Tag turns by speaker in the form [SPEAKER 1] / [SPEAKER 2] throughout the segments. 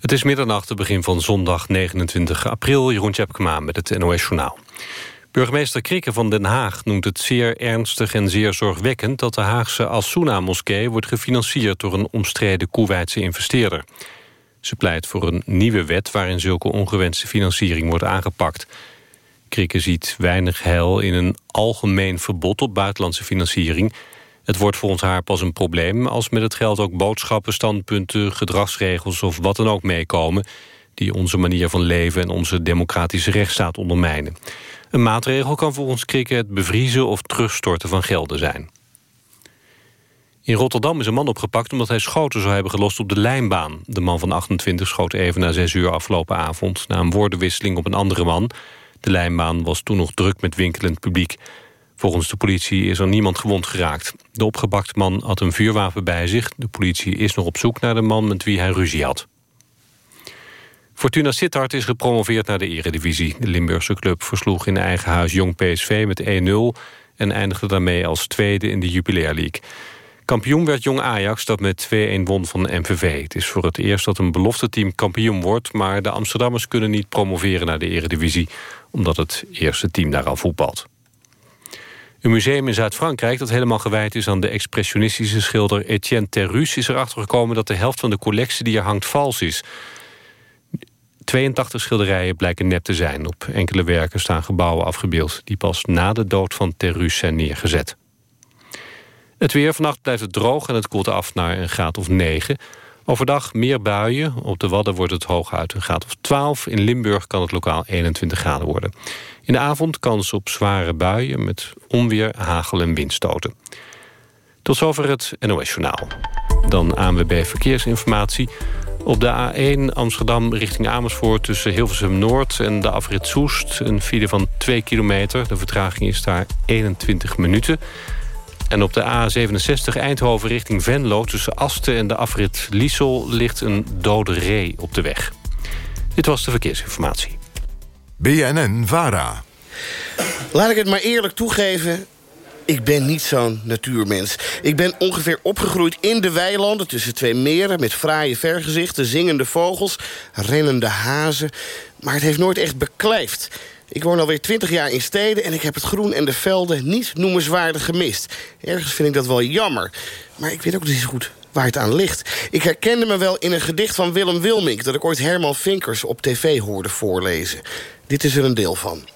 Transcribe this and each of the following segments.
[SPEAKER 1] Het is middernacht, het begin van zondag 29 april. Jeroen Tjepkema met het NOS Journaal. Burgemeester Krikke van Den Haag noemt het zeer ernstig en zeer zorgwekkend... dat de Haagse Al-Souna-moskee wordt gefinancierd... door een omstreden Koeweitse investeerder. Ze pleit voor een nieuwe wet waarin zulke ongewenste financiering wordt aangepakt. Krikke ziet weinig heil in een algemeen verbod op buitenlandse financiering... Het wordt volgens haar pas een probleem als met het geld ook boodschappen, standpunten, gedragsregels of wat dan ook meekomen die onze manier van leven en onze democratische rechtsstaat ondermijnen. Een maatregel kan volgens Krikke het bevriezen of terugstorten van gelden zijn. In Rotterdam is een man opgepakt omdat hij schoten zou hebben gelost op de lijnbaan. De man van 28 schoot even na 6 uur afgelopen avond... na een woordenwisseling op een andere man. De lijnbaan was toen nog druk met winkelend publiek. Volgens de politie is er niemand gewond geraakt. De opgepakte man had een vuurwapen bij zich. De politie is nog op zoek naar de man met wie hij ruzie had. Fortuna Sittard is gepromoveerd naar de eredivisie. De Limburgse club versloeg in eigen huis Jong PSV met 1-0... en eindigde daarmee als tweede in de Jupiler League. Kampioen werd Jong Ajax dat met 2-1 won van de MVV. Het is voor het eerst dat een belofte team kampioen wordt... maar de Amsterdammers kunnen niet promoveren naar de eredivisie... omdat het eerste team daar al voetbalt. Een museum in Zuid-Frankrijk dat helemaal gewijd is aan de expressionistische schilder Etienne Terrus... is erachter gekomen dat de helft van de collectie die er hangt vals is. 82 schilderijen blijken nep te zijn. Op enkele werken staan gebouwen afgebeeld... die pas na de dood van Terrus zijn neergezet. Het weer vannacht blijft het droog en het koelt af naar een graad of 9. Overdag meer buien. Op de Wadden wordt het hooguit een graad of 12. In Limburg kan het lokaal 21 graden worden. In de avond kans op zware buien met onweer, hagel en windstoten. Tot zover het NOS Journaal. Dan ANWB Verkeersinformatie. Op de A1 Amsterdam richting Amersfoort tussen Hilversum Noord en de afrit Soest... een file van 2 kilometer. De vertraging is daar 21 minuten. En op de A67 Eindhoven richting Venlo tussen Asten en de afrit Liesel... ligt een dode ree op de weg. Dit was de verkeersinformatie.
[SPEAKER 2] BNN-VARA.
[SPEAKER 3] Laat ik het maar eerlijk toegeven ik ben niet zo'n natuurmens. Ik ben ongeveer opgegroeid in de weilanden tussen twee meren... met fraaie vergezichten, zingende vogels, rennende hazen. Maar het heeft nooit echt beklijft. Ik woon alweer twintig jaar in steden... en ik heb het groen en de velden niet noemenswaardig gemist. Ergens vind ik dat wel jammer. Maar ik weet ook niet zo goed waar het aan ligt. Ik herkende me wel in een gedicht van Willem Wilmink... dat ik ooit Herman Vinkers op tv hoorde voorlezen. Dit is er een deel van.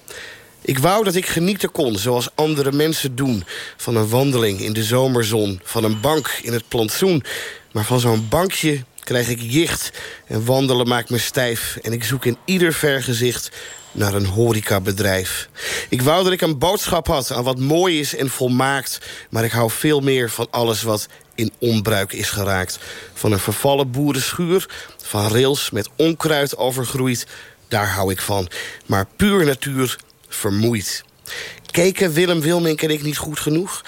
[SPEAKER 3] Ik wou dat ik genieten kon, zoals andere mensen doen... van een wandeling in de zomerzon, van een bank in het plantsoen. Maar van zo'n bankje krijg ik jicht en wandelen maakt me stijf... en ik zoek in ieder vergezicht naar een horecabedrijf. Ik wou dat ik een boodschap had aan wat mooi is en volmaakt... maar ik hou veel meer van alles wat in onbruik is geraakt. Van een vervallen boerenschuur, van rails met onkruid overgroeid... daar hou ik van. Maar puur natuur vermoeid. Keken Willem Wilmink en ik niet goed genoeg?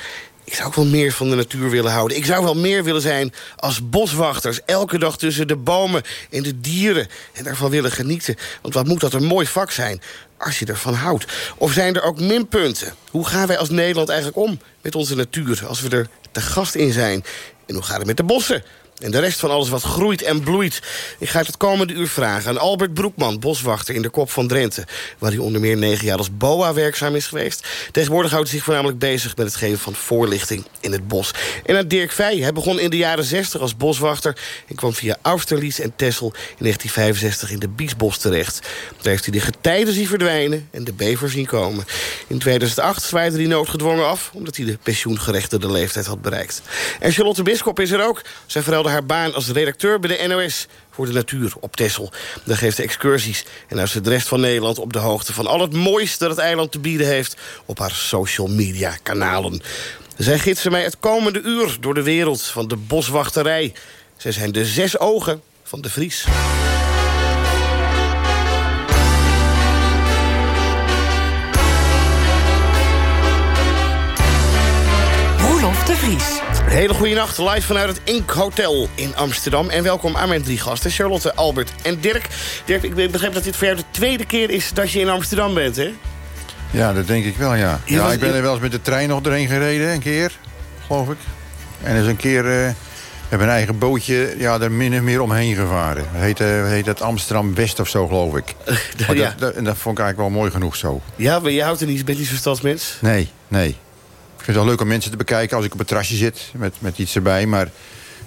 [SPEAKER 3] Ik zou ook wel meer van de natuur willen houden. Ik zou wel meer willen zijn als boswachters. Elke dag tussen de bomen en de dieren. En daarvan willen genieten. Want wat moet dat een mooi vak zijn als je ervan houdt. Of zijn er ook minpunten? Hoe gaan wij als Nederland eigenlijk om met onze natuur... als we er te gast in zijn? En hoe gaat het met de bossen? En de rest van alles wat groeit en bloeit. Ik ga het komende uur vragen aan Albert Broekman, boswachter in de Kop van Drenthe. Waar hij onder meer negen jaar als BOA werkzaam is geweest. Tegenwoordig houdt hij zich voornamelijk bezig met het geven van voorlichting in het bos. En aan Dirk Vij. Hij begon in de jaren 60 als boswachter. En kwam via Austerlitz en Texel in 1965 in de Biesbos terecht. Daar heeft hij de getijden zien verdwijnen en de bevers zien komen. In 2008 zwaaide hij noodgedwongen af... omdat hij de pensioengerechtigde leeftijd had bereikt. En Charlotte Biskop is er ook. Zij haar baan als redacteur bij de NOS voor de natuur op Texel. Daar geeft ze excursies en houdt ze de rest van Nederland op de hoogte... van al het mooiste dat het eiland te bieden heeft op haar social media kanalen. Zij gidsen mij het komende uur door de wereld van de boswachterij. Zij zijn de zes ogen van de Vries. Een hele goede nacht, live vanuit het Ink Hotel in Amsterdam. En welkom aan mijn drie gasten, Charlotte, Albert en Dirk. Dirk, ik begreep dat dit voor jou de tweede keer is dat je in Amsterdam bent, hè?
[SPEAKER 4] Ja, dat denk ik wel, ja. Ja ik ben er wel eens met de trein nog doorheen gereden, een keer, geloof ik. En eens een keer eh, hebben een eigen bootje ja, er min en meer omheen gevaren. Heet, uh, heet het Amsterdam West of zo, geloof ik. ja. dat, dat, en dat vond ik eigenlijk wel mooi genoeg zo.
[SPEAKER 3] Ja, maar je houdt er niet, bent niet zo'n stadsmens?
[SPEAKER 4] Nee, nee. Ik vind het wel leuk om mensen te bekijken als ik op het terrasje zit met, met iets erbij. Maar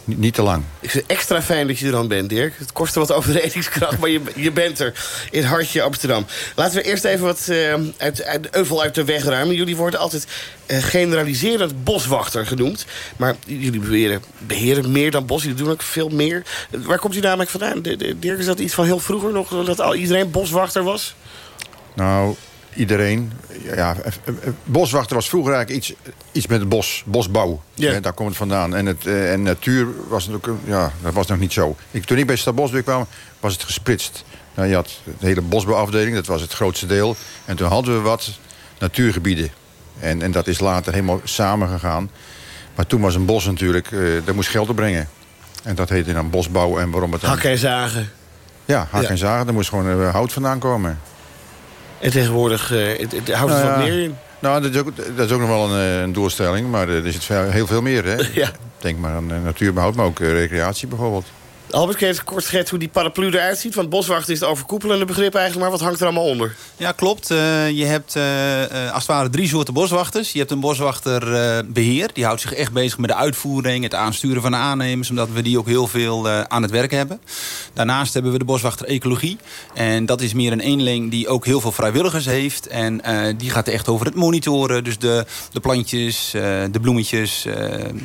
[SPEAKER 4] niet te lang.
[SPEAKER 3] Ik vind het extra fijn dat je er dan bent, Dirk. Het kostte wat overredingskracht, maar je, je bent er. In het hartje Amsterdam. Laten we eerst even wat uh, uit, uit, euvel uit de weg ruimen. Jullie worden altijd uh, generaliserend boswachter genoemd. Maar jullie beheren, beheren meer dan bos. Jullie doen ook veel meer. Waar komt u namelijk vandaan? De, de, Dirk, is dat iets van heel vroeger nog? Dat al iedereen boswachter was?
[SPEAKER 4] Nou, iedereen. Ja, eh, eh, eh, boswachter was vroeger eigenlijk iets, iets met het bos, bosbouw. Ja. daar komt het vandaan. En, het, en natuur was natuurlijk, ja, dat was nog niet zo. Ik, toen ik bij Stad Bosbeek kwam, was het gesplitst. Nou, je had de hele bosbouwafdeling, dat was het grootste deel. En toen hadden we wat natuurgebieden. En, en dat is later helemaal samengegaan. Maar toen was een bos natuurlijk, uh, dat moest geld opbrengen. En dat heette dan bosbouw en waarom het dan...
[SPEAKER 3] Hakken en zagen.
[SPEAKER 4] Ja, hakken en zagen, daar moest gewoon hout vandaan komen.
[SPEAKER 3] En tegenwoordig uh, houdt het nou, wat meer in.
[SPEAKER 4] Nou, dat is ook, dat is ook nog wel een, eh, een doelstelling. Maar er zit heel veel meer. Hè? Ja. Denk maar aan eh, natuurbehoud, maar ook recreatie bijvoorbeeld.
[SPEAKER 3] Albert, kun je kort schetsen hoe die paraplu eruit ziet? Want boswacht is het overkoepelende begrip eigenlijk, maar wat hangt er allemaal onder?
[SPEAKER 2] Ja, klopt. Uh, je hebt uh, als het ware drie soorten boswachters. Je hebt een boswachterbeheer. Uh, die houdt zich echt bezig met de uitvoering, het aansturen van de aannemers. Omdat we die ook heel veel aan het werk hebben. Daarnaast hebben we de boswachter ecologie. En dat is meer een eenling die ook heel veel vrijwilligers heeft. En die gaat echt over het monitoren. Dus de, de plantjes, de bloemetjes,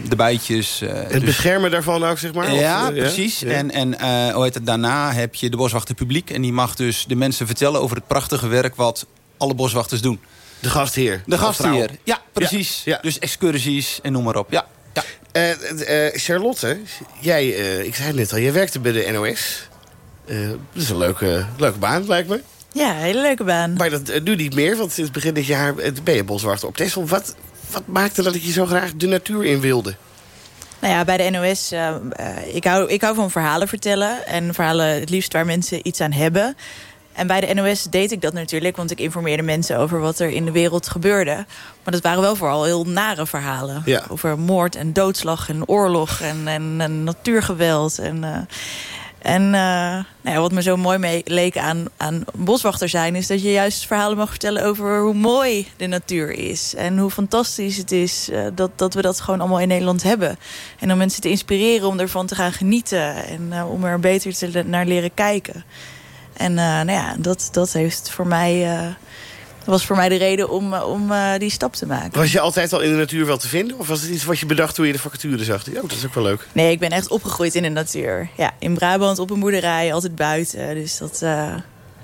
[SPEAKER 2] de bijtjes.
[SPEAKER 3] het dus... beschermen daarvan ook, zeg maar?
[SPEAKER 2] Ja, precies. En, en uh, hoe heet het, daarna heb je de boswachter publiek. En die mag dus de mensen vertellen over het prachtige werk... wat alle boswachters doen.
[SPEAKER 3] De gastheer.
[SPEAKER 2] De gastheer, ja, precies. Ja, Dus excursies en noem maar op, ja. ja.
[SPEAKER 3] Uh, uh, Charlotte, jij, ik zei het net al, jij werkte bij de NOS. dat is een leuke, leuke baan, lijkt me.
[SPEAKER 5] Ja, een hele leuke baan.
[SPEAKER 3] Maar dat nu niet meer, want sinds begin dit jaar ben je boswachter op Texel. Wat, wat maakte dat je zo graag de natuur in wilde?
[SPEAKER 5] Nou ja, bij de NOS, uh, eh, eh, ik, hou, ik hou van verhalen vertellen. En verhalen het liefst waar mensen iets aan hebben. En bij de NOS deed ik dat natuurlijk, want ik informeerde mensen over wat er in de wereld gebeurde. Maar dat waren wel vooral heel nare verhalen. Over moord en doodslag en oorlog en, en, en natuurgeweld. En, uh, en uh, nou ja, wat me zo mooi mee leek aan, aan boswachter zijn... is dat je juist verhalen mag vertellen over hoe mooi de natuur is. En hoe fantastisch het is uh, dat, dat we dat gewoon allemaal in Nederland hebben. En om mensen te inspireren om ervan te gaan genieten. En uh, om er beter te, naar leren kijken. En nou ja, dat, dat heeft voor mij dat was voor mij de reden om, eh, om uh, die stap te maken.
[SPEAKER 3] Was je altijd al in de natuur wel te vinden? Of was het iets wat je bedacht toen je de vacature zag? Ja, dat is ook wel leuk.
[SPEAKER 5] Nee, ik ben echt opgegroeid in de natuur. Ja, in Brabant op een boerderij, altijd buiten. Dus dat... Uh,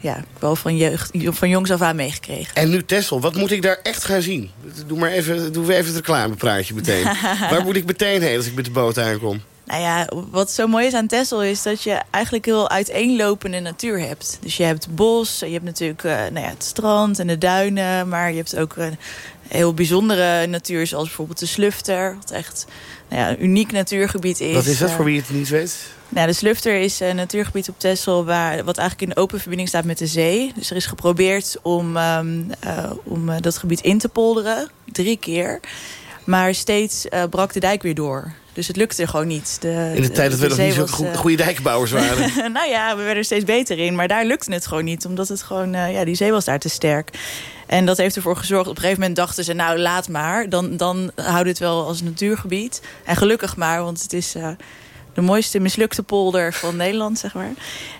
[SPEAKER 5] ja, wel van, jeugd, van jongs af aan meegekregen.
[SPEAKER 3] En nu Tessel, wat moet ik daar echt gaan zien? Doe maar even, doe even het reclamepraatje meteen. Waar moet ik meteen heen als ik met de boot aankom?
[SPEAKER 5] Nou ja, wat zo mooi is aan Texel is dat je eigenlijk heel uiteenlopende natuur hebt. Dus je hebt bos, je hebt natuurlijk uh, nou ja, het strand en de duinen... maar je hebt ook een heel bijzondere natuur, zoals bijvoorbeeld de Slufter... wat echt nou ja, een uniek natuurgebied is.
[SPEAKER 3] Wat is dat, voor wie het niet weet?
[SPEAKER 5] Nou, de Slufter is een natuurgebied op Texel... Waar, wat eigenlijk in open verbinding staat met de zee. Dus er is geprobeerd om, um, uh, om dat gebied in te polderen, drie keer... Maar steeds uh, brak de dijk weer door. Dus het lukte gewoon niet.
[SPEAKER 3] De, in de, tijd dat we nog niet zo go goede dijkbouwers waren.
[SPEAKER 5] nou ja, we werden er steeds beter in. Maar daar lukte het gewoon niet. Omdat het gewoon, uh, ja, die zee was daar te sterk. En dat heeft ervoor gezorgd. Op een gegeven moment dachten ze, nou laat maar. Dan, dan houden het wel als natuurgebied. En gelukkig maar, want het is... Uh, de mooiste mislukte polder van Nederland, zeg maar.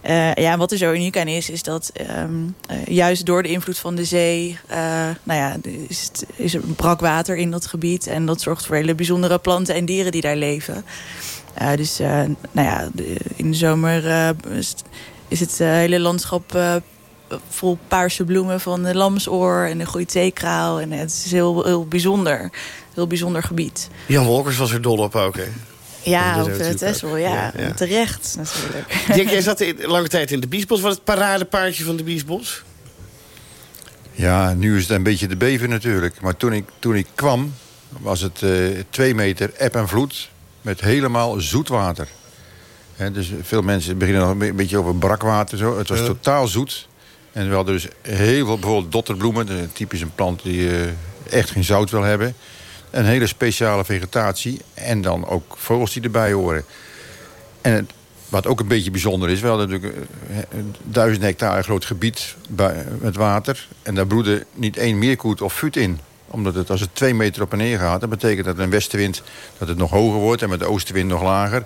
[SPEAKER 5] Uh, ja, wat er zo uniek aan is, is dat um, uh, juist door de invloed van de zee... Uh, nou ja, is, het, is er brak water in dat gebied. En dat zorgt voor hele bijzondere planten en dieren die daar leven. dus nou ja, in de zomer is het hele landschap vol paarse bloemen van de lamsoor en de groeit zeekraal. En het is heel, heel bijzonder. Heel bijzonder gebied.
[SPEAKER 3] Jan Wolkers was er dol op ook, hè?
[SPEAKER 5] Ja, op uh, Texel, ja. ja, Terecht natuurlijk.
[SPEAKER 3] Dick, jij zat in, lange tijd in de Biesbos. Wat het paradepaardje van de Biesbos?
[SPEAKER 4] Ja, nu is het een beetje de bever natuurlijk. Maar toen ik, toen ik kwam, was het uh, twee meter eb en vloed... met helemaal zoet water. He, dus veel mensen beginnen nog een beetje over brakwater. Zo. Het was totaal zoet. En we hadden dus heel veel, bijvoorbeeld dotterbloemen. Typisch een plant die uh, echt geen zout wil hebben. Een hele speciale vegetatie. En dan ook vogels die erbij horen. En het, wat ook een beetje bijzonder is, wel natuurlijk een duizend hectare groot gebied bij, met water. En daar broeden niet één meerkoet of fut in omdat het, als het twee meter op en neer gaat... dat betekent dat een westenwind dat het nog hoger wordt... en met de oostenwind nog lager.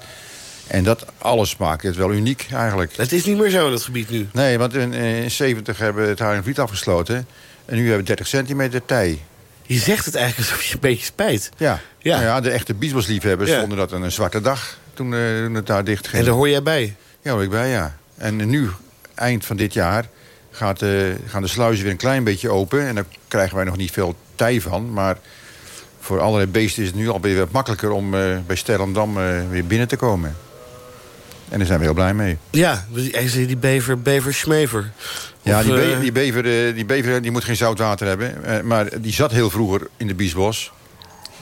[SPEAKER 4] En dat alles maakt het wel uniek eigenlijk.
[SPEAKER 3] Het is niet meer zo, dat gebied nu.
[SPEAKER 4] Nee, want in, in 70 hebben we het Haringvliet afgesloten. En nu hebben we 30 centimeter tij.
[SPEAKER 3] Je zegt het eigenlijk alsof je een beetje spijt.
[SPEAKER 4] Ja,
[SPEAKER 3] Ja.
[SPEAKER 4] Nou ja de echte biesbosliefhebbers
[SPEAKER 3] Ja.
[SPEAKER 4] vonden dat een zwarte dag... toen, eh, toen het daar dicht ging.
[SPEAKER 3] En daar hoor jij bij.
[SPEAKER 4] Ja, hoor ik bij, ja. En nu, eind van dit jaar, gaat, eh, gaan de sluizen weer een klein beetje open. En daar krijgen wij nog niet veel tij van. Maar voor allerlei beesten is het nu alweer wat makkelijker... om eh, bij Stellendam eh, weer binnen te komen. En daar zijn we heel blij mee.
[SPEAKER 3] Ja, die bever, bever schmever.
[SPEAKER 4] Ja,
[SPEAKER 3] Of,
[SPEAKER 4] die, be-
[SPEAKER 3] eh,
[SPEAKER 4] die bever, eh, die bever die moet geen zout water hebben. Eh, maar die zat heel vroeger in de Biesbos.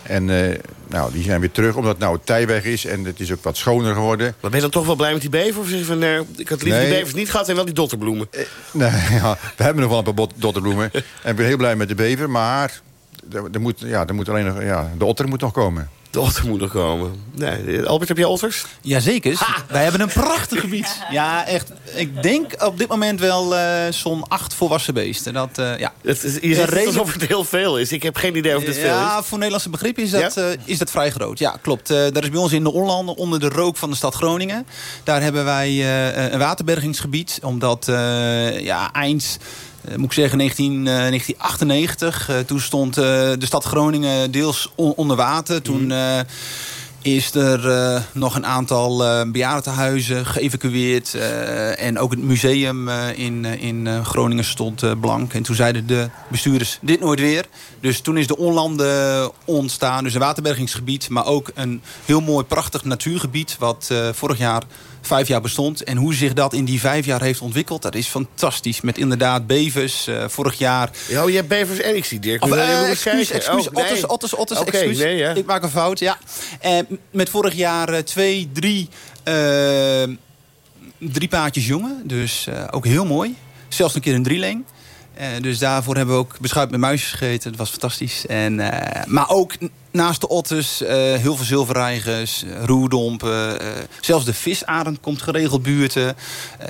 [SPEAKER 4] En nou, die zijn weer terug, omdat nou het tij weg is. En het is ook wat schoner geworden.
[SPEAKER 3] Maar ben je dan toch wel blij met die bever? Of zeg je van, ik had liever
[SPEAKER 4] Nee.
[SPEAKER 3] die bevers niet gehad en wel die dotterbloemen?
[SPEAKER 4] Nee, ja, we hebben nog wel een paar bot- dotterbloemen. en ik ben heel blij met de bever. Maar er, er moet, ja, er moet alleen nog, ja, de otter moet nog komen.
[SPEAKER 3] De otter moet nog komen. Nee, Albert, heb jij otters?
[SPEAKER 2] Jazeker. Wij hebben een prachtig gebied. Ja, echt. Ik denk op dit moment wel eh, zo'n acht volwassen beesten. Dat, eh, ja.
[SPEAKER 3] Het, is- je zegt het
[SPEAKER 2] redelijk-
[SPEAKER 3] alsof het heel veel is. Ik heb geen idee of het veel is.
[SPEAKER 2] Ja, voor Nederlandse begrip is dat,
[SPEAKER 3] Ja?
[SPEAKER 2] eh, is dat vrij groot. Ja, klopt. Dat is bij ons in de Onlanden onder de rook van de stad Groningen. Daar hebben wij een waterbergingsgebied. Omdat ja, eind, moet ik zeggen, 19, eh, 1998... eh, toen stond eh, de stad Groningen deels on- onder water. Toen... eh, is er eh, nog een aantal eh bejaardentehuizen geëvacueerd. eh, en ook het museum eh, in, eh, in eh, Groningen stond eh, blank. En toen zeiden de bestuurders, dit nooit weer. Dus toen is de onlanden ontstaan. Dus een waterbergingsgebied, maar ook een heel mooi prachtig natuurgebied... wat eh, vorig jaar vijf jaar bestond. En hoe zich dat in die vijf jaar heeft ontwikkeld, dat is fantastisch. Met inderdaad bevers. eh, vorig jaar
[SPEAKER 3] Ja, oh, je hebt bevers en ik zie Dirk.
[SPEAKER 2] of,
[SPEAKER 3] helemaal
[SPEAKER 2] excuus.
[SPEAKER 3] Oh, nee.
[SPEAKER 2] Otters, otters, otters,
[SPEAKER 3] Oké,
[SPEAKER 2] excuus.
[SPEAKER 3] nee, ja.
[SPEAKER 2] Ik maak een fout, ja. Eh, met vorig jaar twee, drie, drie paardjes jongen. Dus ook heel mooi. Zelfs een keer een drieling. Eh, dus daarvoor hebben we ook beschuit met muisjes gegeten. Dat was fantastisch. En, maar ook naast de otters eh, heel veel zilverreigers, eh, roerdompen. eh, zelfs de visarend komt geregeld buurten.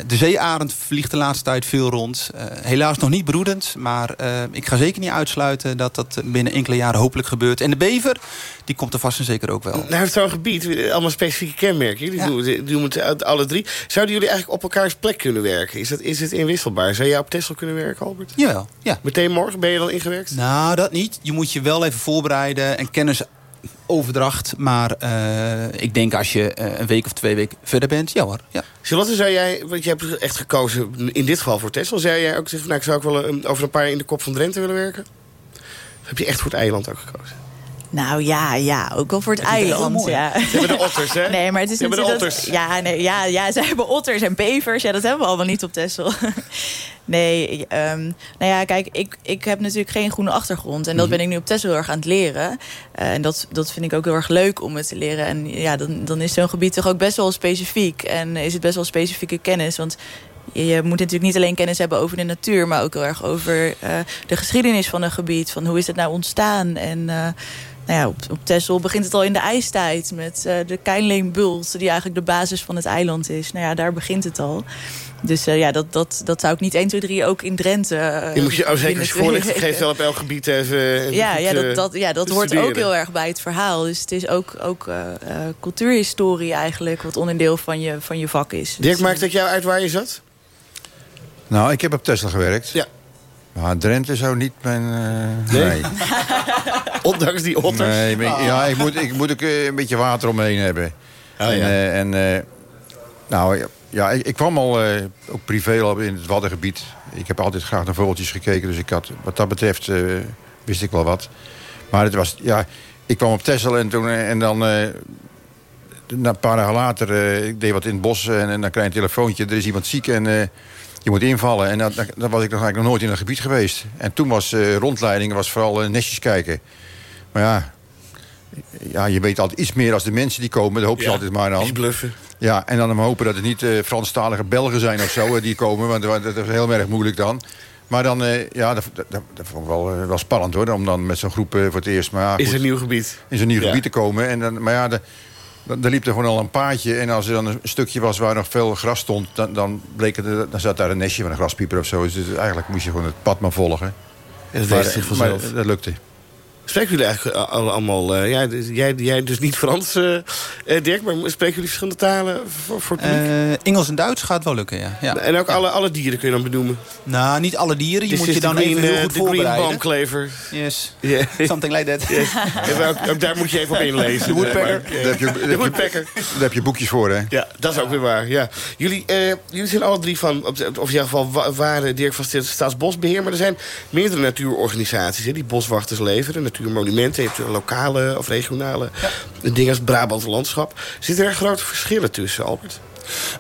[SPEAKER 2] De zeearend vliegt de laatste tijd veel rond. Helaas nog niet broedend. Maar ik ga zeker niet uitsluiten dat dat binnen enkele jaren hopelijk gebeurt. En de bever, die komt er vast en zeker ook wel.
[SPEAKER 3] Nou heeft zo'n gebied, allemaal specifieke kenmerken.
[SPEAKER 2] Ja.
[SPEAKER 3] doen, die doen het uit alle drie. Zouden jullie eigenlijk op elkaars plek kunnen werken? Is, dat, is het inwisselbaar? Zou jij op Tesla kunnen werken, Albert?
[SPEAKER 2] Jawel, ja.
[SPEAKER 3] Meteen morgen ben je dan ingewerkt?
[SPEAKER 2] Nou, dat niet. Je moet je wel even voorbereiden en kennisoverdracht. Maar eh, ik denk als je eh, een week of twee weken verder bent, ja hoor. Ja.
[SPEAKER 3] Charlotte, zou jij, want je hebt echt gekozen in dit geval voor Tesla. Zou jij ook zeggen, van, nou, ik zou ook wel eh, over een paar jaar in de kop van Drenthe willen werken? Of heb je echt voor het eiland ook gekozen?
[SPEAKER 5] Nou ja, ja, ook wel voor het eiland. Ja.
[SPEAKER 3] Ze hebben de otters, hè?
[SPEAKER 5] Nee, maar het is
[SPEAKER 3] Ze hebben de
[SPEAKER 5] natuurlijk
[SPEAKER 3] otters.
[SPEAKER 5] dat- ja, nee, ja, ja, ze hebben otters en bevers. Ja, dat hebben we allemaal niet op Texel. Nee, ehm, nou ja, kijk, ik, ik heb natuurlijk geen groene achtergrond. En dat
[SPEAKER 3] Mhm.
[SPEAKER 5] ben ik nu op Texel heel erg aan het leren. Eh, en dat, dat vind ik ook heel erg leuk om het te leren. En ja, dan, dan is zo'n gebied toch ook best wel specifiek. En is het best wel specifieke kennis. Want je, moet natuurlijk niet alleen kennis hebben over de natuur... maar ook heel erg over eh, de geschiedenis van een gebied. Van hoe is het nou ontstaan? En... eh, nou ja, op, op Texel begint het al in de ijstijd met de Keinleenbult... die eigenlijk de basis van het eiland is. Nou ja, daar begint het al. Dus eh, ja, dat, dat, dat zou ik niet 1, 2, 3 ook in Drenthe... eh,
[SPEAKER 3] Je moet je, oh, zeker als je
[SPEAKER 5] binnen
[SPEAKER 3] voorlichting geeft, wel op elk gebied even... even
[SPEAKER 5] ja, ja, dat,
[SPEAKER 3] eh,
[SPEAKER 5] dat, ja, dat hoort ook heel erg bij het verhaal. Dus het is ook, ook eh, eh, cultuurhistorie eigenlijk... wat onderdeel van je, van je vak is.
[SPEAKER 3] Dirk,
[SPEAKER 5] Dus,
[SPEAKER 3] maakt dat jou uit waar je zat?
[SPEAKER 4] Nou, ik heb op Tesla gewerkt.
[SPEAKER 3] Ja.
[SPEAKER 4] Maar Drenthe zou niet mijn... eh,
[SPEAKER 3] Nee?
[SPEAKER 4] nee.
[SPEAKER 3] Ondanks die otters?
[SPEAKER 4] Nee, maar ik- ja, ik moet, ik moet ook eh, een beetje water omheen hebben.
[SPEAKER 3] Oh,
[SPEAKER 4] en
[SPEAKER 3] ja.
[SPEAKER 4] eh, en eh, nou ja, ja, ik, ik kwam al eh, ook privé al in het Waddengebied. Ik heb altijd graag naar vogeltjes gekeken, dus ik had, wat dat betreft eh, wist ik wel wat. Maar het was, ja, ik kwam op Texel en, toen, eh, en dan... na een paar dagen later, ik deed wat in het bos en, en dan krijg je een telefoontje. Er is iemand ziek en je moet invallen. En dan, was ik nog eigenlijk nog nooit in een gebied geweest. En toen was rondleiding was vooral nestjes kijken. Maar ja, ja, je weet altijd iets meer als de mensen die komen. Daar hoop je
[SPEAKER 3] Ja,
[SPEAKER 4] altijd maar aan.
[SPEAKER 3] bluffen.
[SPEAKER 4] Ja, en dan hopen dat het niet eh Franstalige Belgen zijn of zo eh, die komen. Want dat is heel erg moeilijk dan. Maar dan, eh, ja, dat, dat, dat vond ik wel, wel spannend hoor. Om dan met zo'n groep voor het eerst... Maar, ja, goed,
[SPEAKER 3] een nieuw gebied.
[SPEAKER 4] in zo'n nieuw
[SPEAKER 3] Ja.
[SPEAKER 4] gebied te komen. En dan, maar ja, er liep er gewoon al een paadje. En als er dan een stukje was waar nog veel gras stond... dan, dan, bleek het, dan zat daar een nestje van een graspieper of zo. Dus eigenlijk moest je gewoon het pad maar volgen.
[SPEAKER 3] En het
[SPEAKER 4] Maar, maar dat lukte.
[SPEAKER 3] Spreken jullie eigenlijk al- allemaal... eh, ja, dus jij, jij dus niet Frans, eh, eh, Dirk... maar spreken jullie verschillende talen voor, voor het publiek?
[SPEAKER 2] Eh, Engels en Duits gaat wel lukken, ja. ja.
[SPEAKER 3] en ook alle, alle dieren kun je dan benoemen.
[SPEAKER 2] Nou, niet alle dieren. Je moet je dan
[SPEAKER 3] green,
[SPEAKER 2] even heel
[SPEAKER 3] eh,
[SPEAKER 2] goed
[SPEAKER 3] de green
[SPEAKER 2] voorbereiden.
[SPEAKER 3] boomklever.
[SPEAKER 2] Yes,
[SPEAKER 3] Ja.
[SPEAKER 2] something like that.
[SPEAKER 3] Ja, maar ook, ook daar moet je even op inlezen.
[SPEAKER 2] De woodpecker.
[SPEAKER 4] Daar heb je, daar heb je-
[SPEAKER 3] woodpecker.
[SPEAKER 4] daar heb je boekjes voor, hè?
[SPEAKER 3] Ja, dat is ook weer waar. Ja. Jullie, eh, jullie zijn alle drie van, of in ieder geval wa- waren Dirk van Stilt- Staatsbosbeheer... maar er zijn meerdere natuurorganisaties hè, die boswachters leveren. Natuurmonumenten, je hebt lokale of regionale dingen als Brabant Landschap. Zitten er grote verschillen tussen, Albert?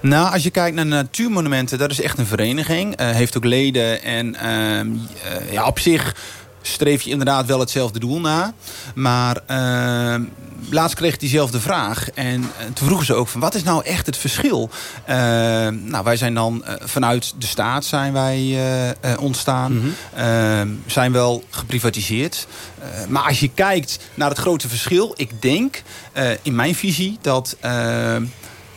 [SPEAKER 2] Nou, als je kijkt naar natuurmonumenten, dat is echt een vereniging. Eh, heeft ook leden en ehm, eh, ja, op zich streef je inderdaad wel hetzelfde doel na. Maar ehm, laatst kreeg ik diezelfde vraag. En eh, toen vroegen ze ook van wat is nou echt het verschil? Ehm, nou, wij zijn dan eh, vanuit de staat zijn wij eh, eh, ontstaan. Ehm, zijn wel geprivatiseerd. Eh, maar als je kijkt naar het grote verschil, ik denk eh, in mijn visie dat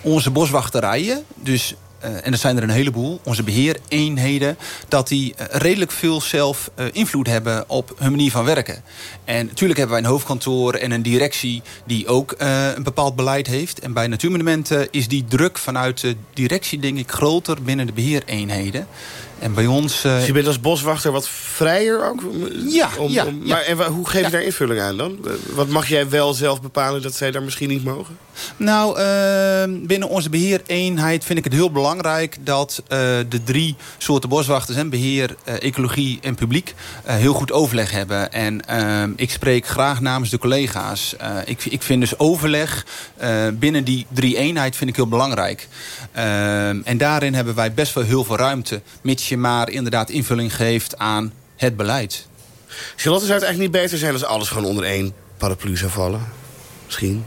[SPEAKER 2] onze boswachterijen, dus, eh, en er zijn er een heleboel, onze beheereenheden, dat die eh, redelijk veel zelf eh, invloed hebben op hun manier van werken. En natuurlijk hebben wij een hoofdkantoor en een directie die ook eh, een bepaald beleid heeft. En bij natuurmonumenten is die druk vanuit de directie, denk ik, groter binnen de beheereenheden. En bij ons. eh,
[SPEAKER 3] Dus je bent als boswachter wat vrijer ook?
[SPEAKER 2] Ja, ja.
[SPEAKER 3] Maar en hoe geef je daar invulling aan dan? Eh, Wat mag jij wel zelf bepalen dat zij daar misschien niet mogen?
[SPEAKER 2] Nou, eh, binnen onze beheereenheid vind ik het heel belangrijk dat eh, de drie soorten boswachters, en beheer, eh, ecologie en publiek, heel goed overleg hebben. En eh, ik spreek graag namens de collega's. Ik, ik vind dus overleg binnen die drie eenheid vind ik heel belangrijk. Eh, en daarin hebben wij best wel heel veel ruimte, mits je maar inderdaad invulling geeft aan het beleid.
[SPEAKER 3] Charlotte, zou het eigenlijk niet beter zijn als alles gewoon onder één paraplu zou vallen? Misschien.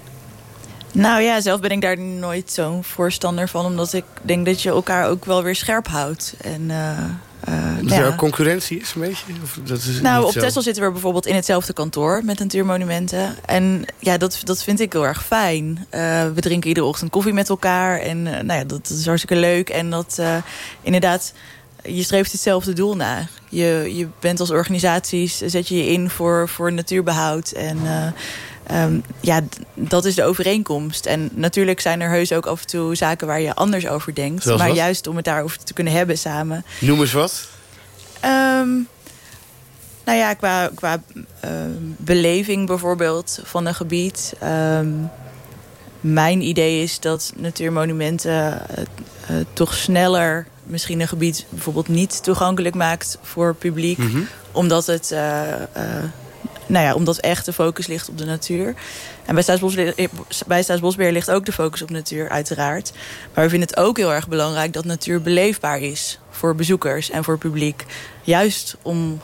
[SPEAKER 5] Nou ja, zelf ben ik daar nooit zo'n voorstander van. Omdat ik denk dat je elkaar ook wel weer scherp houdt. En, eh, eh,
[SPEAKER 3] Dat
[SPEAKER 5] ja.
[SPEAKER 3] er ook concurrentie is, een beetje? Of dat is
[SPEAKER 5] Nou, op? Texel zitten we bijvoorbeeld in hetzelfde kantoor met natuurmonumenten. En ja, dat, dat vind ik heel erg fijn. Eh, we drinken iedere ochtend koffie met elkaar. En nou ja, dat, is hartstikke leuk. En dat eh, inderdaad, je streeft hetzelfde doel na. Je, je bent als organisaties, zet je je in voor, voor natuurbehoud. En eh, ehm, ja, dat is de overeenkomst. En natuurlijk zijn er heus ook af en toe zaken waar je anders over denkt.
[SPEAKER 3] Zoals
[SPEAKER 5] maar
[SPEAKER 3] wat?
[SPEAKER 5] juist om het daarover te kunnen hebben samen.
[SPEAKER 3] Noem eens wat.
[SPEAKER 5] Ehm, nou ja, qua, qua ehm, beleving bijvoorbeeld van een gebied. Mijn idee is dat natuurmonumenten eh, eh, toch sneller misschien een gebied bijvoorbeeld niet toegankelijk maakt voor publiek.
[SPEAKER 3] Mhm.
[SPEAKER 5] Omdat het eh, eh, nou ja, omdat echt de focus ligt op de natuur. En bij Staatsbosbeheer, bij Staatsbosbeheer ligt ook de focus op natuur, uiteraard. Maar we vinden het ook heel erg belangrijk dat natuur beleefbaar is voor bezoekers en voor publiek. Juist om,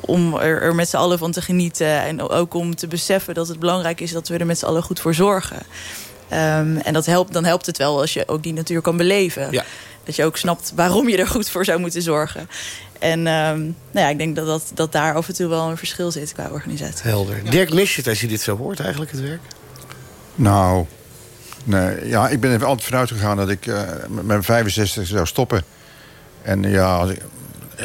[SPEAKER 5] om er, er met z'n allen van te genieten. En ook om te beseffen dat het belangrijk is dat we er met z'n allen goed voor zorgen. Ehm, en dat helpt, dan helpt het wel als je ook die natuur kan beleven.
[SPEAKER 3] Ja.
[SPEAKER 5] Dat je ook snapt waarom je er goed voor zou moeten zorgen. En ehm, nou ja, ik denk dat, dat, dat daar af en toe wel een verschil zit qua organisatie.
[SPEAKER 3] Helder. Dirk, mis je het als je dit zo hoort eigenlijk, het werk?
[SPEAKER 4] Nou, nee, ja, ik ben even altijd vanuit gegaan dat ik eh, met mijn 65 zou stoppen. En ja, als ik,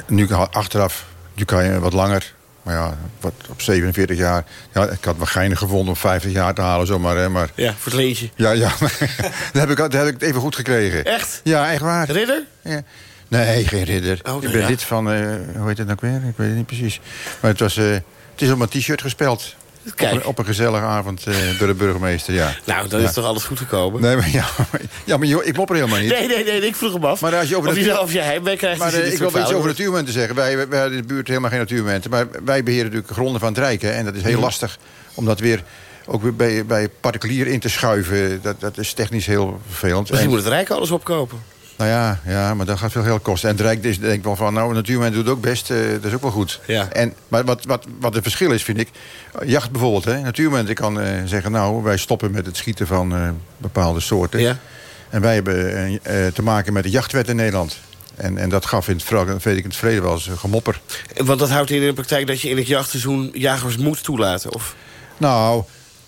[SPEAKER 4] nu kan- achteraf, nu kan je wat langer. Maar ja, wat, op 47 jaar. Ja, ik had wel geinig gevonden om 50 jaar te halen zomaar. Hè, maar
[SPEAKER 3] Ja, voor het leentje.
[SPEAKER 4] ja, ja dat, heb ik, dat heb ik even goed gekregen.
[SPEAKER 3] Echt?
[SPEAKER 4] Ja, echt waar.
[SPEAKER 3] Ridder?
[SPEAKER 4] Ja. Nee, geen ridder.
[SPEAKER 3] Oh, nee,
[SPEAKER 4] ik ben
[SPEAKER 3] ja.
[SPEAKER 4] lid van, eh, hoe heet het nou weer? Ik weet het niet precies. Maar het, was, eh, het is op mijn t-shirt gespeld.
[SPEAKER 3] Kijk.
[SPEAKER 4] Op, een, op een gezellige avond eh, door de burgemeester, ja.
[SPEAKER 3] Nou, dan
[SPEAKER 4] Ja.
[SPEAKER 3] is toch alles goed gekomen?
[SPEAKER 4] Nee, maar, ja, maar, ja, maar joh, ik mopper helemaal niet.
[SPEAKER 3] Nee, nee, nee, ik vroeg hem af.
[SPEAKER 4] Maar als je over
[SPEAKER 3] of,
[SPEAKER 4] natuur-
[SPEAKER 3] je, of jij heimwee krijgt...
[SPEAKER 4] Maar
[SPEAKER 3] je
[SPEAKER 4] eh, ik wil iets over natuurmomenten zeggen. Wij, wij hadden in de buurt helemaal geen natuurmomenten. Maar wij beheren natuurlijk gronden van het Rijk. hè. En dat is heel lastig om dat weer ook weer bij, bij particulier in te schuiven. Dat, dat is technisch heel vervelend.
[SPEAKER 3] Misschien
[SPEAKER 4] En-
[SPEAKER 3] moet het Rijk alles opkopen.
[SPEAKER 4] Nou ja, ja, maar dat gaat veel geld kosten. En het Rijk is, denk ik wel van, nou, natuurmoment doet het ook best. eh, dat is ook wel goed.
[SPEAKER 3] Ja.
[SPEAKER 4] En, maar wat, wat, wat het verschil is, vind ik... Jacht bijvoorbeeld, hè. Natuurmoment, ik kan eh, zeggen... nou, wij stoppen met het schieten van eh, bepaalde soorten.
[SPEAKER 3] Ja.
[SPEAKER 4] En wij hebben te maken met de jachtwet in Nederland. En, en dat gaf in het, weet ik in het verleden wel eens een gemopper.
[SPEAKER 3] Want dat houdt in in de praktijk dat je in het jachtseizoen jagers moet toelaten? Of?
[SPEAKER 4] Nou,